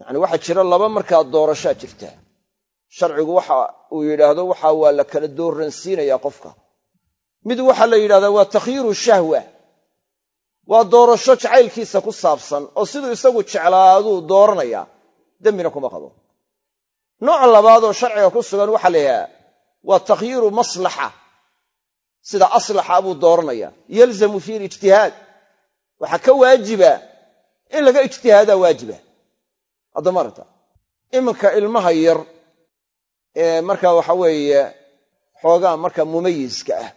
Yacni waxaa jira laba markaa doorashaa jirta sharcigu waxa uu yidhaahdo waxa waa la kala dooransiinayaa qofka. Mid waxaa la yidhahdaa waa takhyiiru shahwa. Waa doorasho jacaylkiisa ku saabsan oo siduu isagu jeclaaduu dooranayaa dembina kuma qabo nooc labaadoo sharciga ku sugan waxaa la yidhahdaa waa takhyiiru maslaxa sida aslaxa buu dooranaya yalzamu fiihi lijtihaad waxaa ka waajiba in laga ijtihaadaa waajiba. Haddama aragta iminka ilmaha yar ee markaa waxa weeye xoogaa markaa mumayiska ah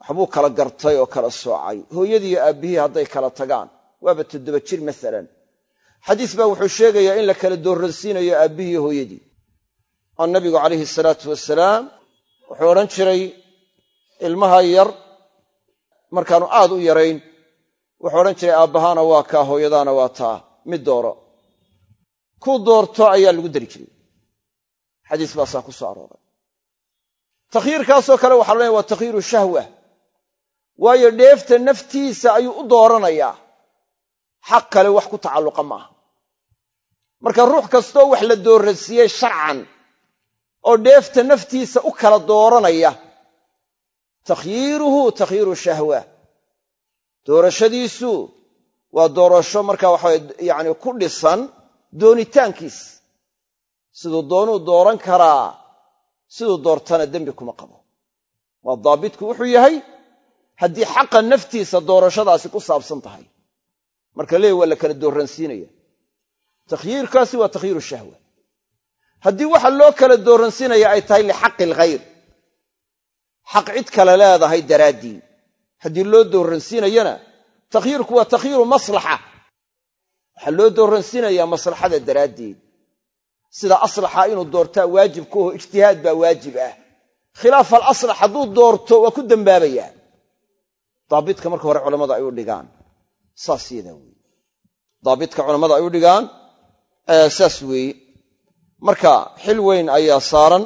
waxbuu kala gartay oo kala soocay. Hooyadiiyo aabbihii hadday kala tagaan waaba toddoba jir masalan xadiis baa wuxuu sheegayaa in la kala doorransiinayo aabbihii hooyadii. Oo nabigu calayhi salaatu wasalaam wuxuu odhan jiray ilmaha yar markaanu aad u yarayn. Wuxuu odhan jiray aabbahaana waa kaa hooyadaana waa taa. Mid dooro. Kuu doorto ayaa lagu dari jiray. Xadiis baasaa ku soo arooray. Takhyiirkaasoo kale waxa loodhanaya waa takhyiiru shahwa. Waayo dheefta naftiisa ayuu u dooranayaa. Xaq kale wax ku tacalluqa maaha marka ruux kastoo wax la doorransiiyey sharcan oo dheefta naftiisa u kala dooranaya takhyiiruhu takhyiiru shahwa. Doorashadiisu waa doorasho marka waxawe yacni ku dhisan doonitaankiis. Siduu doonuu dooran karaa siduu doortana dembi kuma qabo. Waa daabitku wuxuu yahay haddii xaqa naftiisa doorashadaasi ku saabsan tahay. Marka leey waa la kala dooransiinaya takhyiirkaasi waa takhyiiru shahwa. Haddii waxa loo kala dooransiinaya ay tahay lixaqi alghayr xaq cid kale leedahay daraaddii haddii loo dooransiinayana takhyiirku waa takhyiiru maslaxa. Waxaa loo dooransiinayaa maslaxada daraaddeed sida aslaxa inuu doortaa waajib ku aho ijtihaad baa waajib ah. Khilaaf alaslax hadduu doorto waa ku dembaabayaa daabitka marka hore culammada ay u dhigaan. Saas yadaa weeye daabitka culammada ay u dhigaan saas weeye. Marka xil weyn ayaa saaran.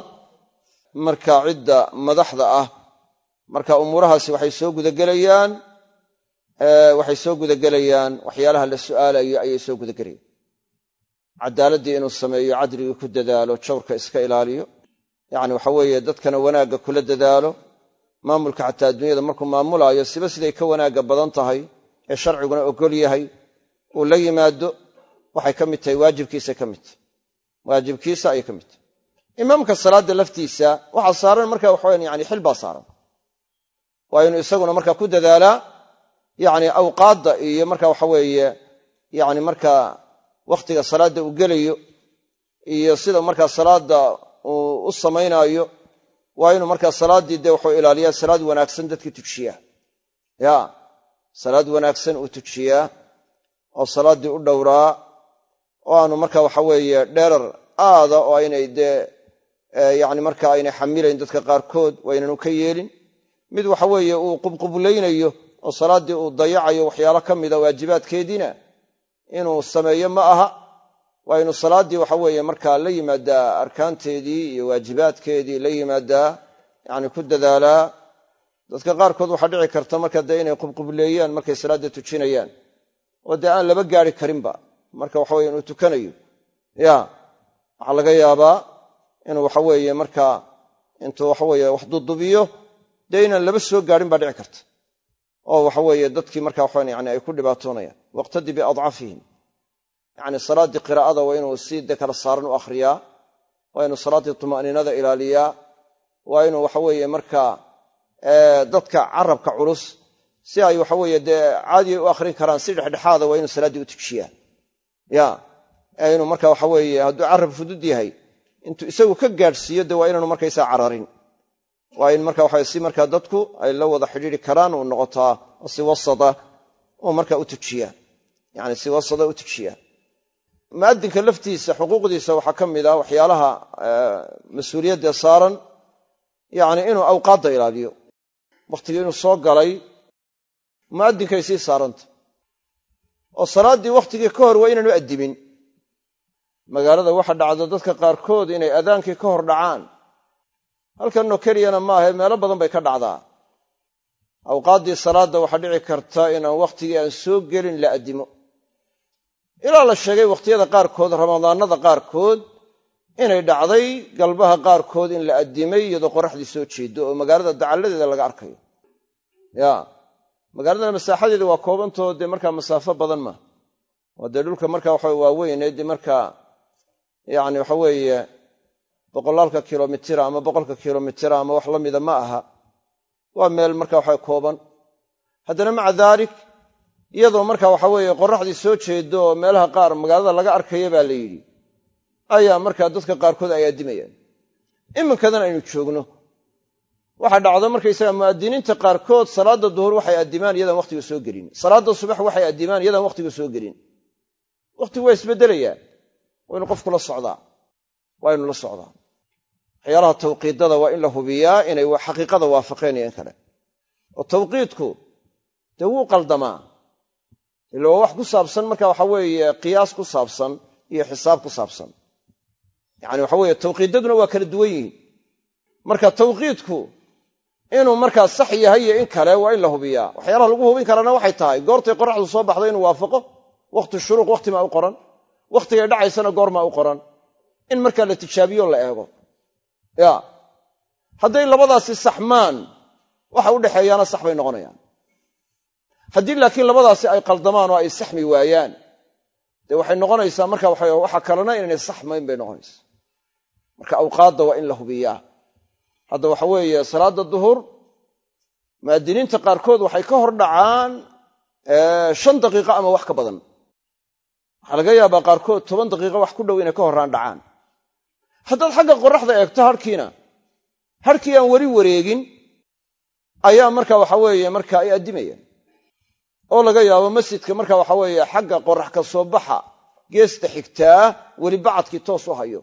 Marka cidda madaxda ah. Marka umuurahaasi waxay soo gudagelayaan. Waxay soo gudagelayaan. Waxyaalaha la su'aalayo ayay soo gudagelayaan. Caddaaladdii inuu sameeyo cadligii ku dadaalo jawrka iska ilaaliyo. Yacni waxa weeye dadkana wanaagga kula dadaalo. Maamulka xataa adduunyada markuu maamulaayo siba siday ka wanaagga badan tahay ee sharciguna ogol yahay. Uu la yimaado waxay ka mid tahay waajibkiisay ka mid waajibkiisa ayay ka mid tahay. Imaamka salaadda laftiisa waxaa saaran marka waxaweyan yani xil baa saaran. Waa inuu isaguna marka ku dadaalaa yacni awqaadda iyo marka waxa weeye yacni marka wakhtiga salaadda uu gelayo iyo sida markaa salaadda uu u samaynaayo. Waa inuu markaa salaaddii dee wuxuu ilaaliyaa salaad wanaagsan dadka tujiyaa. Ya salaad wanaagsan uu tujiyaa oo salaaddii u dhowraa oo aanu marka waxa weeye dheerar aada oo aynay dee yacni marka aynay xamilayn dadka qaarkood waa aynanu ka yeelin. Mid waxa weeye uu qubqublaynayo oo salaaddii uu dayacayo waxyaalo ka mida waajibaadkeediina inuu sameeyo ma aha. Waa inuu salaaddii waxa weeye markaa la yimaadaa arkaanteedii iyo waajibaadkeedii la yimaadaa yacni ku dadaalaa. Dadka qaarkood waxaa dhici karta marka dee inay qubqubleeyaan markay salaadda tujinayaan. Oo dee aan laba gaari karinba marka waxa weye inuu tukanayo. Ya waxaa laga yaabaa inuu waxa weeye markaa intuu waxa weeye wax dudubiyo dee inaan laba soo gaarin baa dhici karta. Oo waxa weeye dadkii marka waxaan yani ay ku dhibaatoonayaan. Waqtadii biadcafihim. Yacni salaaddii qiraa'ada waa inuu si de kala saaran u akhriyaa waa inuu salaaddii tuma'niinada ilaaliyaa waa inuu waxa weeye markaa dadka carabka culus si ay waxa weeye dee caadiya u akhrin karaan si dhexdhexaada waa inuu salaaddii u tujiyaa ya inuu marka waxa weeye hadduu carab fudud yahay intuu isagu ka gaadhsiiyo de waa inaanu markaysaa cararin. Waa in marka waxa si markaa dadku ay la wada xidhiiri karaan uu noqotaa oo si wasada uu marka u tujiyaa yani si wasada u tujiyaa mu'adinka laftiisa xuquuqdiisa waxaa ka mid ah waxyaalaha mas'uuliyadda saaran yani inuu awqaadda ilaaliyo. Wakhtigii inuu soo galay mu'adinkay sii saaranta oo salaaddii wakhtigii ka hor waa inaanu addimin magaalada waxa dhacda dadka qaarkood inay adaankii ka hor dhacaan. Halkanoo keliyana maahae meelo badan bay ka dhacdaa. Awqaaddii salaadda waxaa dhici karta inaan wakhtigii aan soo gelin la addimo. Ilaa la sheegay wakhtiyada qaarkood ramadaanada qaarkood inay dhacday galbaha qaarkood in la addimay iyadoo qoraxdii soo jeedo oo magaalada dacalladeeda laga arkayo. Ya magaaladana masaaxadeeda waa koobantoo dee markaa masaafo badan ma. Waa dee dhulka marka waxa waaweyn ee dee markaa yacni waxa weeye boqolaalka kilomitira ama boqolka kilomitira ama wax la mida ma aha. Waa meel marka waxa kooban. Haddana maca daalik iyadoo marka waxa weeye qoraxdii soo jeedo oo meelaha qaar magaalada laga arkaya baa la yidhi ayaa markaa dadka qaarkood ay addimayaan iminkadan aynu joogno waxaa dhacda markaysaga mu'adiniinta qaarkood salaadda duhur waxay addimaan iyadaan wakhtiga soo gelin. Salaadda subax waxay addimaan iyadaan wakhtiga soo gelin. Wakhtigu waa isbeddelayaa waa inu qofku la socdaa. Waa inu la socdaa. Waxyaalaha tawqiidada waa in la hubiyaa inay xaqiiqada waafaqeen iyo in kale. Oo tawqiidku dee wuu qaldamaa? Ila wax ku saabsan marka waxa weeye qiyaas ku saabsan iyo xisaab ku saabsan. Yacani waxa weeye tawqiidaduna waa kala duwan yihiin. Marka tawqiidku inuu markaa sax yahay iyo in kale waa in la hubiyaa. Waxyaalaha lagu hubin karana waxay tahay goortay qoraxdu soo baxdo inuu waafaqo wakhti shuruuq wakhtimaa u qoran wakhtigay dhacaysana goormaa u qoran. In markaa la tijaabiyo la eego. Ya. Hadday labadaasi saxmaan waxa u dhexeeyaana sax bay noqonayaan. Haddii laakiin labadaasi ay qaldamaan oo ay saxmi waayaan dee waxay noqonaysaa marka waxa kalena inaynay saxmayn bay noqonaysaa. Marka awqaadda waa in la hubiyaa hadda waxa weeye salaadda duhur mu'adiniinta qaarkood waxay ka hor dhacaan shan daqiiqo ama wax ka badan. Waxaa laga yaabaa qaarkood toban daqiiqo wax ku dhow inay ka horraan dhacaan. Haddaad xagga qoraxda eegto harkiina harkii aan weli wareegin ayaa marka waxa weeye marka ay addimayaan oo laga yaabo masjidka marka waxa weeye xagga qorax ka soo baxa geesta xigtaa weli bacadkii toos u hayo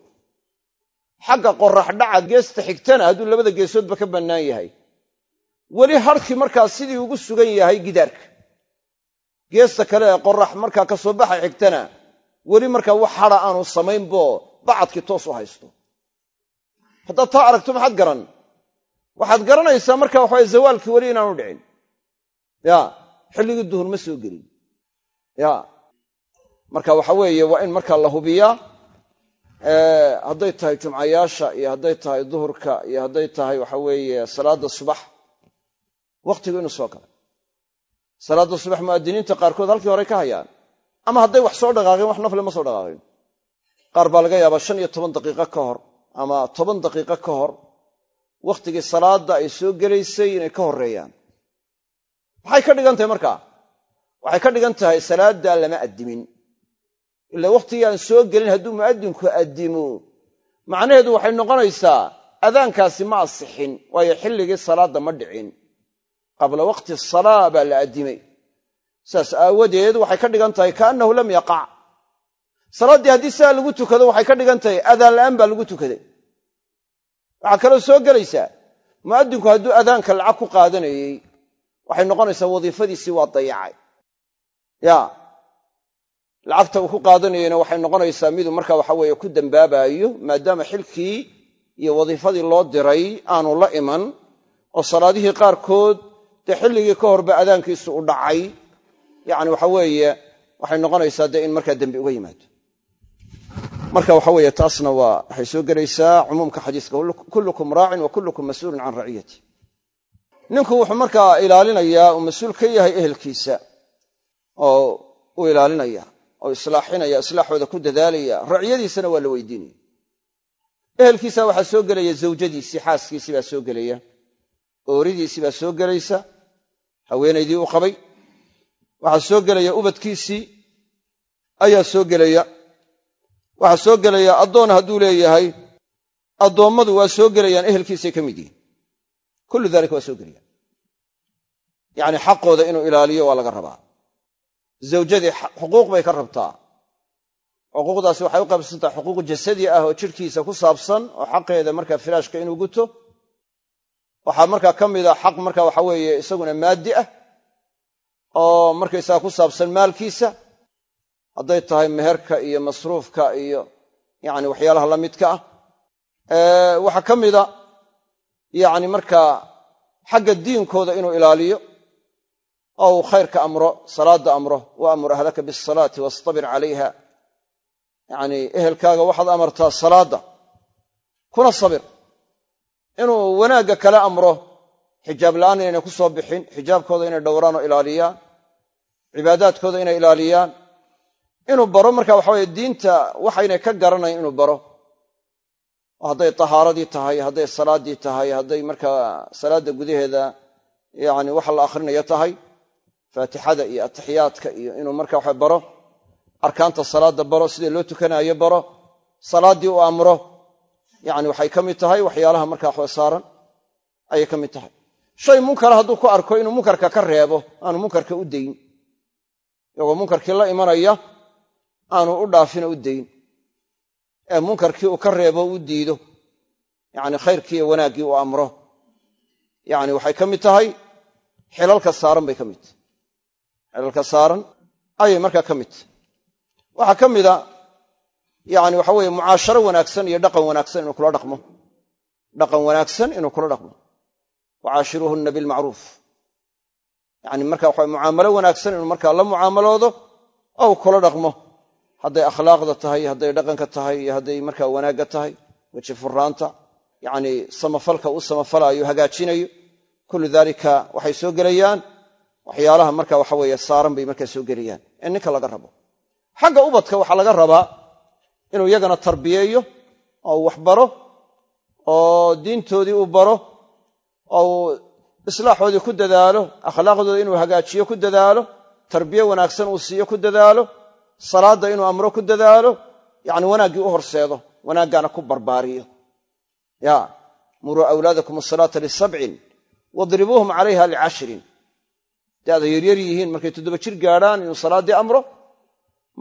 xagga qorax dhaca geesta xigtana hadduu labada geesoodba ka bannaan yahay. Weli harkii markaa sidii ugu sugan yahay gidaarka. Geesta kale ee qorax markaa ka soo baxa xigtana weli markaa wax hadha aanu samaynbo bacadkii toos u haysto. Haddaad taa aragto maxaad garan? Waxaad garanaysaa marka waxawaye zawaalkii weli inaanu dhicin. Ya xilligii duhur ma soo gelin. Ya marka waxa weeye waa in markaa la hubiyaa hadday tahay jumcayaasha iyo hadday tahay duhurka iyo hadday tahay waxa weeye salaadda subax. Wakhtigu inuu soo galay. Salaadda subax mu'adiniinta qaarkood halkii horey ka hayaan. Ama hadday wax soo dhaqaaqeen wax nafle ma soo dhaqaaqeen. Qaar baa laga yaabaa shan iyo toban daqiiqo ka hor ama toban daqiiqo ka hor wakhtigii salaadda ay soo gelaysay inay ka horreeyaan. Maxay ka dhigan tahay markaa. Waxay ka dhigan tahay salaaddaa lama addimin ilaa wakhtigii aan soo gelin hadduu mu'adinku addimo. Macnaheedu waxay noqonaysaa adaankaasi ma asixin waayo xilligii salaadda ma dhicin. Qabla waqti salaa baa la addimay. Saas aawadeed waxay ka dhigan tahay kaannahu lam yaqac salaaddii haddii sidaa lagu tukado waxay ka dhigan tahay adaan la'aan baa lagu tukaday. Waxaa kaloo soo gelaysaa mu'adinku hadduu adaanka lacag ku qaadanayey waxay noqonaysaa wadiifadiisii waa dayacay. Ya lacagta uu ku qaadanayeyna waxay noqonaysaa miduu marka waxa weeye ku dambaabaayo maadaama xilkii iyo wadiifadii loo diray aanu la iman oo salaadihii qaarkood dee xilligii ka horba adaankiisu u dhacay. Yacni waxa weeye waxay noqonaysaa dee in markaa dembi uga yimaado. Marka waxa weeye taasna waa waxay soo gelaysaa cumuumka xadiiska kullukum raacin wa kullukum mas'uulun can raciyati. Ninku wuxuu markaa ilaalinayaa uu mas'uul ka yahay ehelkiisa oo u ilaalinaya oo islaaxinaya islaaxooda ku dadaalaya raciyadiisana waa la weydiinaya. Ehelkiisa waxaa soo gelaya zawjadiisii xaaskiisii baa soo gelaya ooridiisii baa soo gelaysa haweenaydii u qabay. Waxaa soo gelaya ubadkiisii ayaa soo gelaya. Waxaa soo gelaya addoon hadduu leeyahay addoommadu waa soo gelayaan ehelkiisay ka mid yihiin. Kullu daalika waa soo gelayaan yacni xaqooda inuu ilaaliyo waa laga rabaa zawjadii xuquuq bay ka rabtaa. Xuquuqdaasi waxay u qaybsantaha xuquuq jasadi ah oo jidhkiisa ku saabsan oo xaqeeda markaa firaashka inuu guto. Waxaa markaa ka mid a xaq marka waxa weeye isaguna maaddi ah oo markaysaga ku saabsan maalkiisa. Hadday tahay meherka iyo masruufka iyo yacni waxyaalaha la midka ah. Waxaa ka mida yacni markaa xagga diinkooda inuu ilaaliyo oo uu khayrka amro salaadda amro wa amur ahlaka bisalaati wastabir calayha yacni ehelkaaga waxaad amartaa salaadda kuna sabir inuu wanaagga kale amro xijaab la'aan inaynay ku soo bixin xijaabkooda inay dhowraan oo ilaaliyaan cibaadaadkooda inay ilaaliyaan inuu baro marka waxa weye diinta waxaynay ka garanayn inuu baro oo hadday tahaaradii tahay hadday salaaddii tahay hadday markaa salaadda gudaheeda yacni waxa la akhrinayo tahay faatixada iyo atixiyaadka iyo inuu marka waxa baro arkaanta salaadda baro sida loo tukanaayo baro salaaddii u amro yacni waxay ka mid tahay waxyaalaha markaa waxwa saaran ayay ka mid tahay. Shay munkara hadduu ku arko inuu munkarka ka reebo aanu munkarka u dayn iyagoo munkarkii la imanaya aanu u dhaafino u dayn ee munkarkii uu ka reebo u diido yacni khayrkii iyo wanaaggii uu amro yacni waxay ka mid tahay xilalka saaran bay ka mid tahay xilalka saaran ayay markaa ka mid. Waxaa ka mida yacni waxa weeye mucaasharo wanaagsan iyo dhaqan wanaagsan inuu kula dhaqmo. Dhaqan wanaagsan inuu kula dhaqmo. Wacaashiruuhunna bilmacruuf yacni marka waxa mucaamalo wanaagsan inuu markaa la mucaamaloodo ou kula dhaqmo. Hadday akhlaaqda tahay hadday dhaqanka tahay iyo hadday markaa wanaagga tahay weji furaanta yacni samafalka u samafalaayo hagaajinayo. Kullu daalika waxay soo gelayaan waxyaalaha marka waxa weeye saaran bay markaa soo gelayaan ee ninka laga rabo. Xagga ubadka waxaa laga rabaa inuu iyagana tarbiyeeyo oo wax oo diintoodii uu baro oo islaaxoodii ku dadaalo akhlaaqdooda inuu hagaajiyo ku dadaalo tarbiye wanaagsan uu siiyo ku dadaalo salaadda inuu amro ku dadaalo yacni wanaaggii u horseedo wanaaggaana ku barbaariyo. Ya muruu awlaadakum asalaata lisabcin wadribuuhum calayha licashrin da'da yaryar yihiin markay toddoba jir gaadhaan inuu salaaddii amro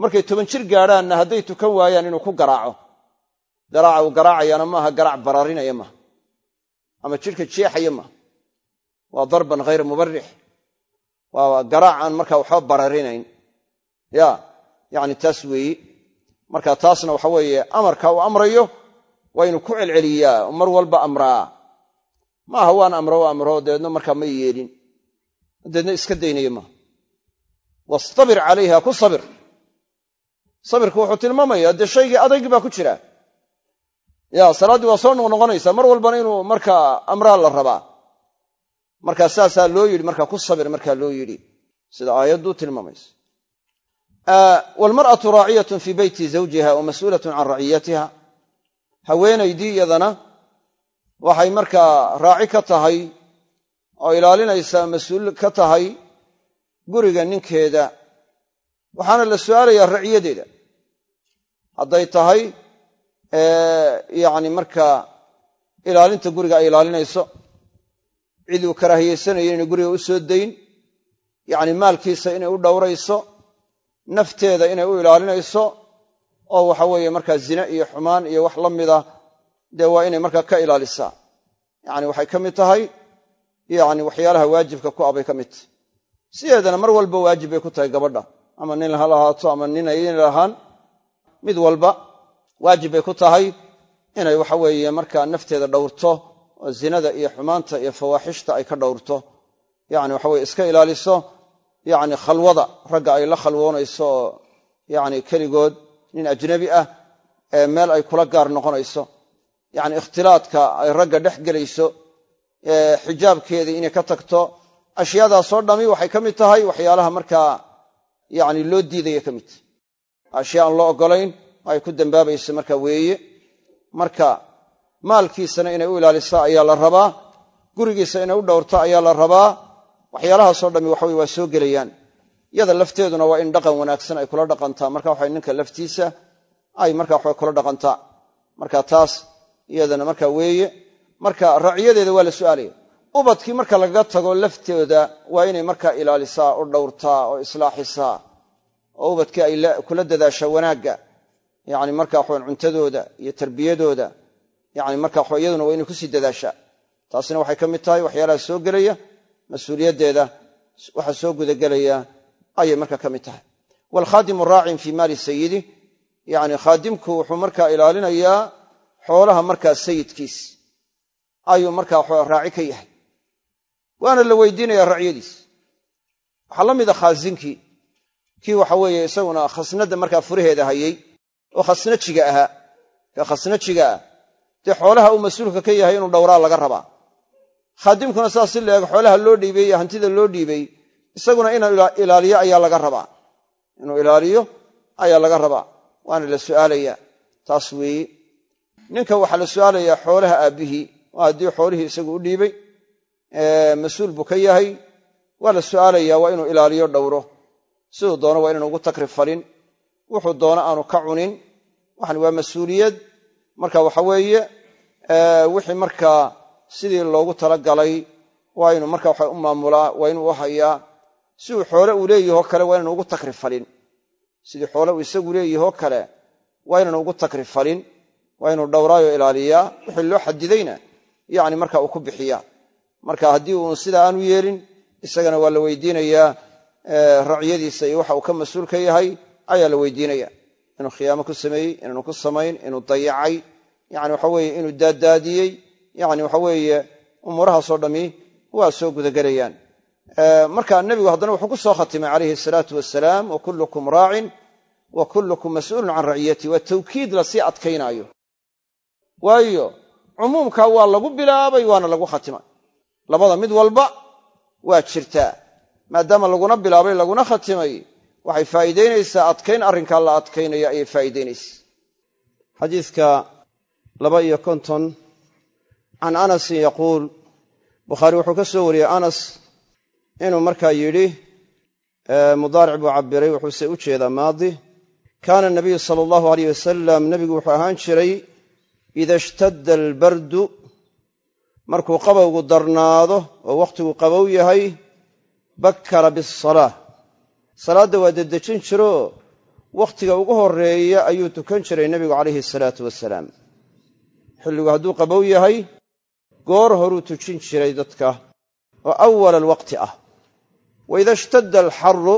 markay toban jir gaadhaanna hadday tukan waayaan inuu ku garaaco. Garaaca uu garaacayaana maaha garaac bararinaya maaha ama jidhka jeexaya maaha waa darban hayra mubarix waa garaac aan markaa waxba bararinayn ya yacni taas weeyi. Marka taasna waxa weeye amarka uu amrayo waa inuu ku celceliyaa mar walba amraa. Maaha waan amro amro dabeedna markaa ma yeelin dabeedna iska daynaya maaha wastabir calayha ku sabir. Sabirku wuxuu tilmaamayaa dee shaygii adaygi baa ku jira. Ya salaaddii waa soo noqnoqonaysaa mar walbana inuu markaa amraa la rabaa. Markaa saasaa loo yidhi markaa ku sabir markaa loo yidhi. Sida aayaddu tilmaamaysa. Waalmar'atu raaciyatun fii beyti zawjiha wa mas'uulatun can raciyatiha haweenaydii iyadana waxay markaa raaci ka tahay oo ilaalinaysaa mas'uul ka tahay guriga ninkeeda. Waxaana la su'aalayaa raciyadeeda hadday tahay yacni markaa ilaalinta guriga ay ilaalinayso cid uu karaahiyeysanayo inay guriga u soo dayn yacni maalkiisa inay u dhowrayso nafteeda inay u ilaalinayso oo waxa weeye markaa zine iyo xumaan iyo wax la mida dee waa inay markaa ka ilaalisaa. Yacni waxay ka mid tahay yacni waxyaalaha waajibka ku ah bay ka mid. Tahay sideedana mar walba waajib bay ku tahay gabadha. Ama nin ha lahaato ama nin ayna lahaan mid walba waajib bay ku tahay inay waxa weeye markaa nafteeda dhowrto oo zinada iyo xumaanta iyo fawaaxishta ay ka dhowrto. Yacni waxa weye iska ilaaliso yacni khalwada ragga ay la khalwoonayso oo yacni keligood nin ajnabi ah ee meel ay kula gaar noqonayso. Yacni ikhtilaadka ay ragga dhex gelayso xijaabkeedii inay ka tagto. Ashyaadaasoo dhami waxay ka mid tahay waxyaalaha markaa yacni loo diidaya ka mid. Tahay aan loo oggolayn ay ku dambaabayso marka weeye. Marka maalkiisana inay u ilaalisaa ayaa la rabaa. Gurigiisa inay u dhowrto ayaa la rabaa. Waxyaalahaasoo dhami waxa waa soo gelayaan. Yada lafteeduna waa in dhaqan wanaagsan ay kula dhaqantaa. Marka waxa ninka laftiisa ay marka waxa kula dhaqantaa. Marka taas iyadana marka weeye marka raaciyadeeda waa la su'aalaya ubadkii marka lagaga tago laftooda waa inay markaa ilaalisaa oo dhowrtaa oo islaaxisaa oo ubadkii ay kula dadaashaa wanaagga. Yani marka waxawan cuntadooda iyo tarbiyadooda yani marka waxa iyaduna waa inay ku sii dadaashaa. Taasina waxay ka mid tahay waxyaalaha soo gelaya mas'uuliyaddeeda waxa soo gudagelaya ayay marka ka mid tahay. Waalkhaadimu raacin fii maali sayidi yani khaadimku wuxuu markaa ilaalinayaa xoolaha markaa sayidkiis ayuu markaa raaci ka yahay. Waana la weydiinaya racyadiis waxaa la mida khaasinkii kii waxa weeye isaguna khasnadda markaa furaheeda hayey oo khasnajiga ahaa. Ka khasnajiga ah. Dee xoolaha uu mas'uulka ka yahay inuu dhowraa laga rabaa. Khaadimkuna saas si leeg xoolaha loo dhiibay iyo hantida loo dhiibay isaguna inuu ilaaliyo ayaa laga rabaa. Inuu ilaaliyo ayaa laga rabaa. Waana la su'aalaya taas weeye. Ninka waxaa la su'aalayaa xoolaha aabbihii haddii xoolihii isagu u dhiibay mas'uul buu ka yahay waa la su'aalaya waa inuu ilaaliyo dhowro. Siduu doono waa inaan ugu takrib falin. Wuxuu doono aanu ka cunin. Waxan waa mas'uuliyad. Marka waxa weeye wixii markaa sidii loogu talagalay waa inuu marka waxa u maamulaa waa inuu u hayaa. Siduu xoole uu leeyahoo kale waa inaan ugu takrib falin. Sidii xoole uu isagu leeyahoo kale waa inaan ugu takrib falin. Waa inuu dhowraayo ilaaliyaa. Wixii loo xadidayna yacni marka uu ku bixiyaa marka haddii uun sidaa aanu yeelin isagana waa la weydiinayaa racyadiisa iyo waxa uu ka mas'uul yahay ayaa la weydiinaya. Inuu khiyaamo ku sameeyey inaanu ku samayn inuu dayacay yani waxa weeye inuu daaddaadiyey yani waxa weeye umuurahaasoo dhammi waa soo gudagelayaan. Marka nebigu haddana wuxuu ku soo khatimay calayhi salaatu wasalaam wa kullukum raacin wa kullukum mas'uulun can raciyati waa tawkiid la sii adkaynaayo. Waayo cumuumka waa lagu bilaabay waana lagu khatimay. Labada mid walba waa jirtaa maadaama laguna bilaabay laguna khatimay waxay faa'iidaynaysaa adkayn arrinkaa la adkaynayo ayay faa'iidaynaysaa. Xadiidka laba iyo konton can anasin yaquul bukhaari wuxuu ka soo wariyey anas inuu markaa yidhi mudaaric buu cabbiray wuxuuse u jeedaa maadi kaana nabiyu sala allahu aleyh wasalam nebigu wuxuu ahaan jiray ida ishtadda albardu markuu qabowgu darnaado oo wakhtigu qabow yahay bakkara bisalaa salaadda waa dedejin jiroo wakhtiga ugu horreeya ayuu tukan jiray nebigu calayhi salaatu wasalaam xilligu hadduu qabow yahay goor horuu tujin jiray dadka oo awala alwaqti ah. Wa ida ishtadda alxarru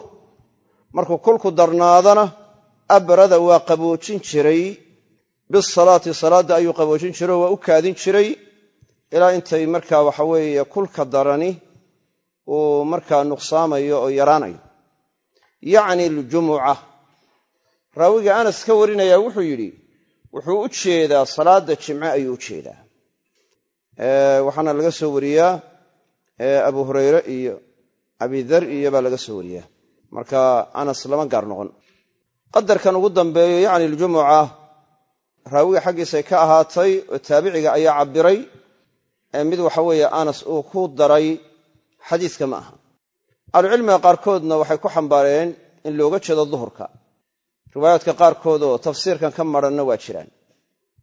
markuu kulku darnaadana abrada waa qaboojin jiray bisalaati salaadda ayuu qaboojin jiray waa u kaadin jiray ilaa intay markaa waxa weeye kulka darani uu markaa nuqsaamayo oo yaraanayo yacni aljumuca raawiga anas ka warinayaa wuxuu yidhi wuxuu u jeedaa salaadda jimce ayuu u jeedaa waxaana laga soo wariyaa abu hurayre iyo abidar iyo baa laga soo wariyaa marka anas lama gaar noqon qadarkan ugu dambeeyo yacni aljumuca raawiga xaggiisay ka ahaatay oo taabiciga ayaa cabbiray mid waxa weeye anas uu ku daray xadiiska ma aha. Ahlucilmiga qaarkoodna waxay ku xambaareen in looga jeedo duhurka. Riwaayaadka qaarkood oo tafsiirkan ka maranna waa jiraan.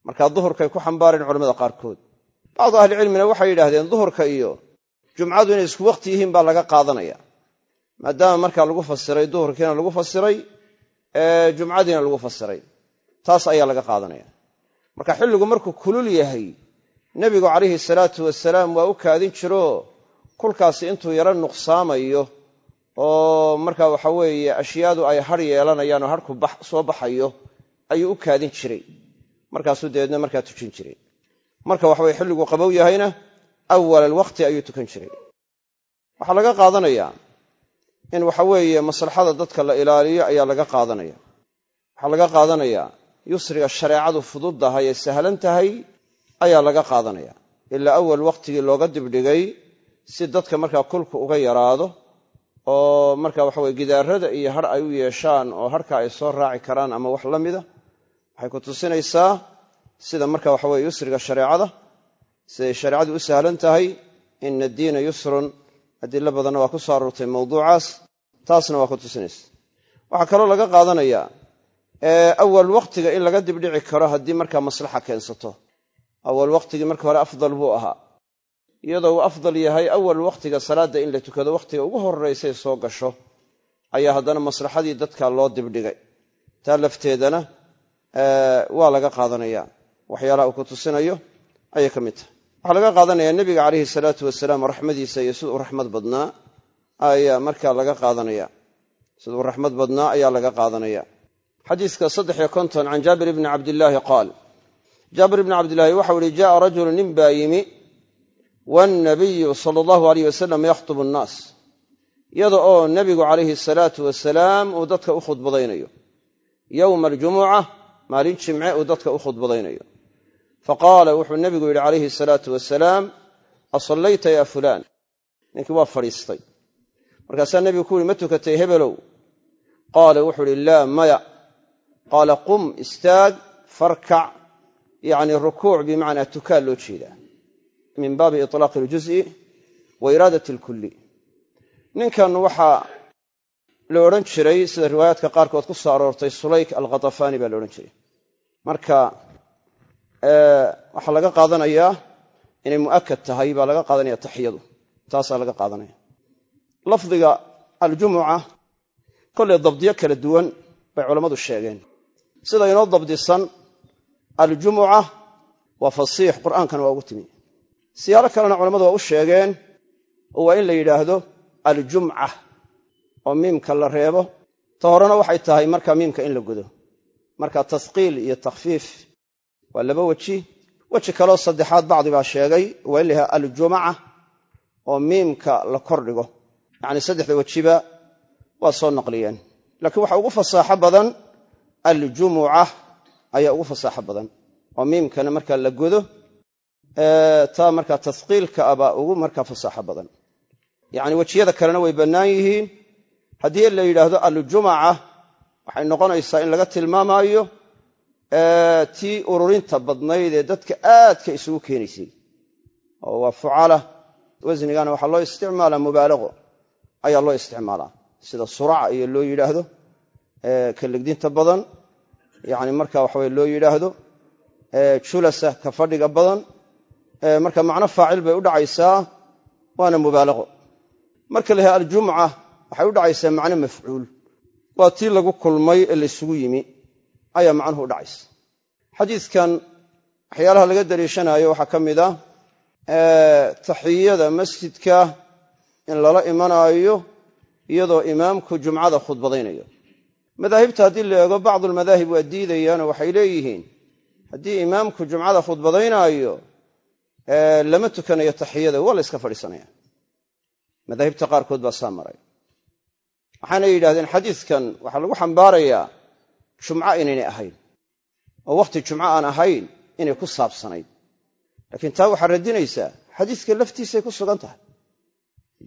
Marka duhurkay ku xambaareen culamada qaarkood. Bacdu ahlicilmina waxay yidhaahdeen duhurka iyo jumcadu inay isku waqti yihiin baa laga qaadanaya. Maadaama markaa lagu fasiray duhurkiina lagu fasiray jumcadiina lagu fasiray taas ayaa laga qaadanaya marka xilligu markuu kulul yahay nebigu calayhi salaatu wasalaam waa u kaadin jiroo kulkaasi intuu yaro nuqsaamayo oo marka waxa weeye ashyaadu ay har yeelanayaan oo harku soo baxayo ayuu u kaadin jiray. Markaasuu dabeedna markaa tujin jiray. Marka waxa weye xilligu qabow yahayna awal alwaqti ayuu tukan jiray. Waxaa laga qaadanayaa in waxa weeye maslaxada dadka la ilaaliyo ayaa laga qaadanaya. Waxaa laga qaadanayaa yusriga shareecadu fududdahay ee sahlan tahay ayaa laga qaadanaya. Ilaa awal waqtigii looga dibdhigay si dadka markaa kulku uga yaraado oo marka waxa weye gidaarada iyo har ay u yeeshaan oo harka ay soo raaci karaan ama wax la mida waxay ku tusinaysaa sida marka waxa weye yusriga shareecada siday shareecadu u sahlan tahay ina addiina yusrun. Adilo badanna waa ku soo aroortay mawduucaas taasna waa ku tusinaysa. Waxaa kaloo laga qaadanayaa awal waqtiga in laga dibdhici karo haddii markaa maslaxa keensato. Awal waqtigii marka hore afdal buu ahaa. Iyadoo uu afdal yahay awal waqtiga salaadda in la tukado wakhtiga ugu horraysay soo gasho ayaa haddana maslaxadii dadka loo dibdhigay. Taa lafteedana waa laga qaadanaya. Waxyaalaha uu ku tusinayo ayay ka mid tahay. Waxaa laga qaadanaya nebiga calayhi salaatu wasalaam raxmadiisa iyo siduu raxmad badnaa ayaa markaa laga qaadanaya. Siduu raxmad badnaa ayaa laga qaadanaya xadiiska saddexiyo konton can jaabir ibni cabdillaahi qaal jaabir ibni cabdillaahi waxau ihi ja'a rajulu nin baa yimi wanabiyu sala allahu aleyh wasalam yakhtubu annaas. Iyada oo nebigu calayhi salaatu wasalaam uu dadka u khudbadaynayo. Yowma aljumuca maalin jimce uu dadka u khudbadaynayo. Faqaala wuxuu nebigu yidhi calayhi salaatu wasalaam asallayta yaa fulaan. Ninkii waa fadhiistay. Markaasaa nebigu ku yihi ma tukatay hebelow qaala wuxuu ihi laa maya qaala qum istaag farkac yacni rukuuc bimacnaa tukaa loo jeedaa min baabi itlaaqi aljuz'i wa iraadat alkulli ninkan waxaa la odhan jiray sida riwaayaadka qaarkood ku soo aroortay sulayk alkhatafaani baa la odhan jiray marka waxaa laga qaadanayaa inay mu'akad tahay baa laga qaadanaya taxiyadu taasaa laga qaadanaya lafdiga aljumuca kollay dabdiyo kala duwan bay culammadu sheegeen sida inoo dabdisan aljumuca waa fasiix qur'aankana waa ugu timi. Siyaalo kalena culamadu waa u sheegeen oo waa in la yidhaahdo aljumca oo miimka la reebo. Ta horena waxay tahay marka miimka in la godo marka tasqiil iyo takhfiif waa laba weji. Weji kaloo saddexaad bacdi baa sheegay waa in la yidhahdo aljumaca oo miimka la kor dhigo. Yacni saddexda wejiba waa soo naqliyeen. Laakiin waxa ugu fasaaxo badan aljumuca ayaa ugu fasaaxo badan. Oo miimkana markaa la godo taa markaa tasqiilka abaa ugu markaa fasaaxo badan. Yacni wejiyada kalena way bannaan yihiin. Haddii la yidhaahdo aljumaca waxay noqonaysaa in laga tilmaamaayo tii ururinta badnayd ee dadka aadka isugu keenaysay oo waa fucala wasnigana waxaa loo isticmaalaa mubaalaqo ayaa loo isticmaalaa. Sida suraca iyo loo yidhaahdo ka legdinta badan yani marka waxawe loo yidhaahdo julasa ka fadhiga badan marka macno faacil bay u dhacaysaa waana mubaalaqo. Marka la yahay aljumca waxay u dhacaysaa macno mafcuul. Waa tii lagu kulmay ee laysugu yimi ayaa macnuhu u dhacaysa. Xadiidkan waxyaalaha laga daliishanaayo waxaa ka mid ah taxiyada masjidka in lala imanaayo iyadoo imaamku jumcada khudbadaynayo madaahibta haddii la eego bacdulmadaahib waa diidayaanoo waxay leeyihiin. Haddii imaamku jumcada khudbadaynaayo lama tukanayo taxiyada waa la yska fadhiisanaya. Madaahibta qaarkood baa saa maray. Waxaanay yidhahdeen xadiidkan waxaa lagu xambaarayaa jumco inaynay ahayn oo wakhti jumco aan ahayn inay ku saabsanayd. Laakiin taa waxaa radinaysaa xadiiska laftiisay ku sugan tahay.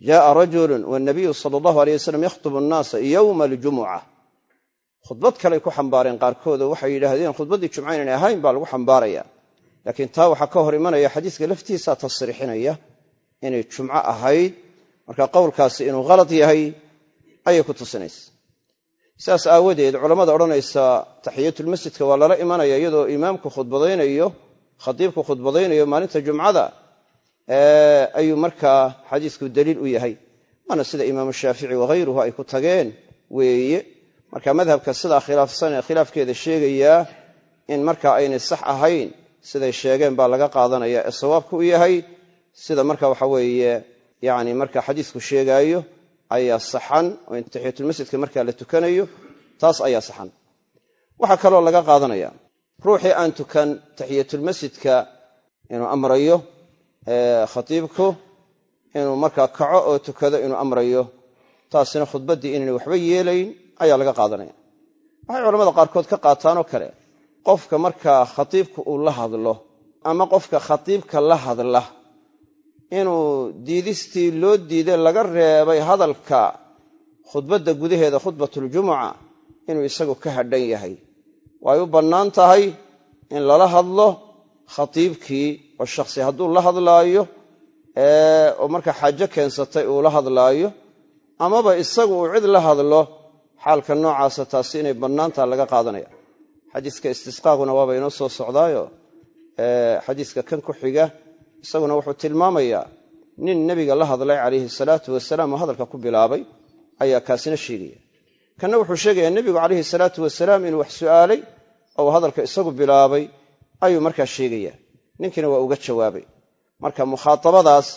Jaaa rajulun wanabiyu sala allahu aleyh wasalam yakhtubu annaasa yowma aljumuca khudbad kaley ku xambaareen qaarkood oo waxay yidhaahdeen khudbaddii jumco inaynay ahayn baa lagu xambaaraya. Laakiin taa waxaa ka hor imanaya xadiiska laftiisaa tasriixinaya inay jumco ahayd. Marka qowlkaasi inuu khalad yahay ayay ku tusinaysa. Sidaas aawadeed culammada odhanaysa taxiyatulmasjidka waa lala imanaya iyadoo imaamku khudbadaynayo khadiibku khudbadaynayo maalinta jumcada ayuu markaa xadiisku daliil u yahay. Waana sida imaamu shaafici wakhayruhu ay ku tageen weeye marka madhabka sidaa khilaafsan ee khilaafkeeda sheegayaa in marka aynay sax ahayn siday sheegeen baa laga qaadanaya ee sawaabku u yahay. Sida marka waxa weeye yani marka xadiisku sheegaayo ayaa saxan oo in taxiyatulmasjidka markaa la tukanayo taas ayaa saxan. Waxaa kaloo laga qaadanaya ruuxii aan tukan taxiyatulmasjidka inuu amrayo khatiibku inuu markaa kaco oo tukado inuu amrayo taasina khudbaddii inaynay waxba yeelayn ayaa laga qaadanaya. Waxay culamada qaarkood ka qaataanoo kale qofka markaa khatiibka uu la hadlo ama qofka khatiibka la hadla inuu diidistii loo diiday laga reebay hadalka khudbadda gudaheeda khudbatuljumuca inuu isagu ka hadhan yahay. Way u bannaan tahay in lala hadlo khatiibkii oo shakhsi hadduu la hadlaayo oo markaa xaajo keensatay uu la hadlaayo amaba isagu uu cid la hadlo xaalka noocaasa taasi inay bannaan taha laga qaadanaya. Xadiiska istisqaaguna waaba inoo soo socdaayo. Xadiiska kan ku xiga isaguna wuxuu tilmaamayaa nin nebiga la hadlay calayhi salaatu wasalaam oo hadalka ku bilaabay ayaa kaasina sheegaya. Kanna wuxuu sheegayaa nebigu calayhi salaatu wasalaam inuu wax su'aalay oo hadalka isagu bilaabay ayuu markaa sheegaya ninkiina waa uga jawaabay. Marka mukhaatabadaas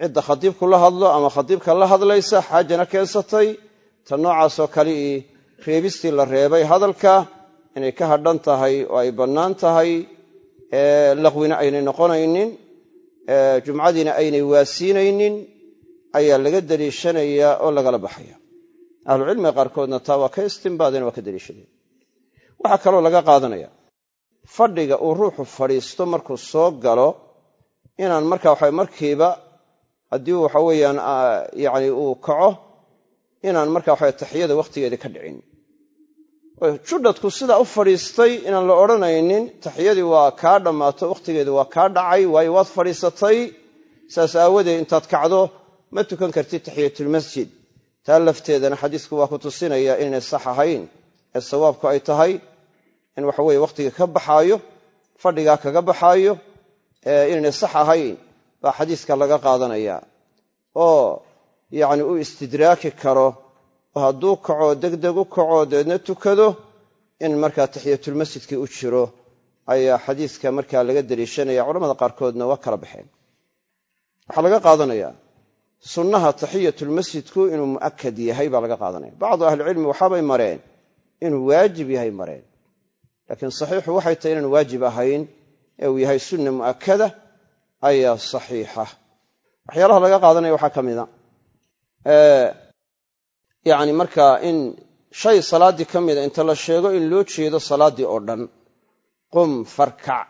cidda khadiibku la hadlo ama khadiibka la hadlaysa xaajana keensatay ta noocaasoo kale ii reebistii la reebay hadalka inay ka hadhan tahay oo ay bannaan tahay laqwina aynay noqonaynin jumcadiina aynay waasiinaynin ayaa laga daliishanayaa oo lagala baxaya. Ahlucilmiga qaarkoodna taa waa ka istimbaadeen waa ka daliishadeen waxaa kaloo laga qaadanaya fadhiga uu ruuxu fadhiisto markuu soo galo inaan marka waxa markiiba haddii waxa weeyaan yani uu kaco inaan marka waxa taxiyada wakhtigeeda ka dhicin. Judhadku sidaa u fadhiistay inaan la odhanaynin taxiyadii waa kaa dhammaato wakhtigeedu waa kaa dhacay waayo waad fadhiisatay. Saas aawadeed intaad kacdo ma tukan kartid taxiyatulmasjid taa lafteedana xadiisku waa ku tusinaya inaynay sax ahayn ee sawaabku ay tahay in waxaweye wakhtiga ka baxaayo fadhigaa kaga baxaayo inaynay sax ahayn baa xadiiska laga qaadanaya. Oo yacni u istidraaki karo oo hadduu kaco degdeg u kaco dabeedna tukado in markaa taxiyatulmasjidkii u jiro ayaa xadiiska markaa laga daliishanaya culamada qaarkoodna waa kala baxeen. Waxaa laga qaadanaya sunnaha taxiyatulmasjidku inuu mu'akad yahay baa laga qaadanaya. Bacdu ahlicilmi waxaabay mareen inuu waajib yahay mareen. Laakiin saxiixu waxay tahay inaan waajib ahayn ee uu yahay sunna mu'akada ayaa saxiixa. Waxyaalaha laga qaadanaya waxaa ka mida yacni markaa in shay salaaddii ka mida inta la sheego in loo jeedo salaaddii oo dhan qum farkac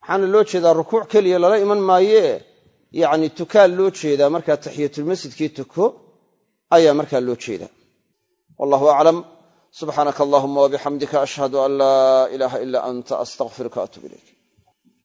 waxaana loo jeedaa rukuuc keliya lala iman maayee yacni tukaa loo jeedaa markaa taxiyatulmasjidkii tuko ayaa markaa loo jeedaa wallahu aclam subxaanaka allahuma wabixamdika ashhadu an laa ilaaha ila anta astaqfiruka atub ilayk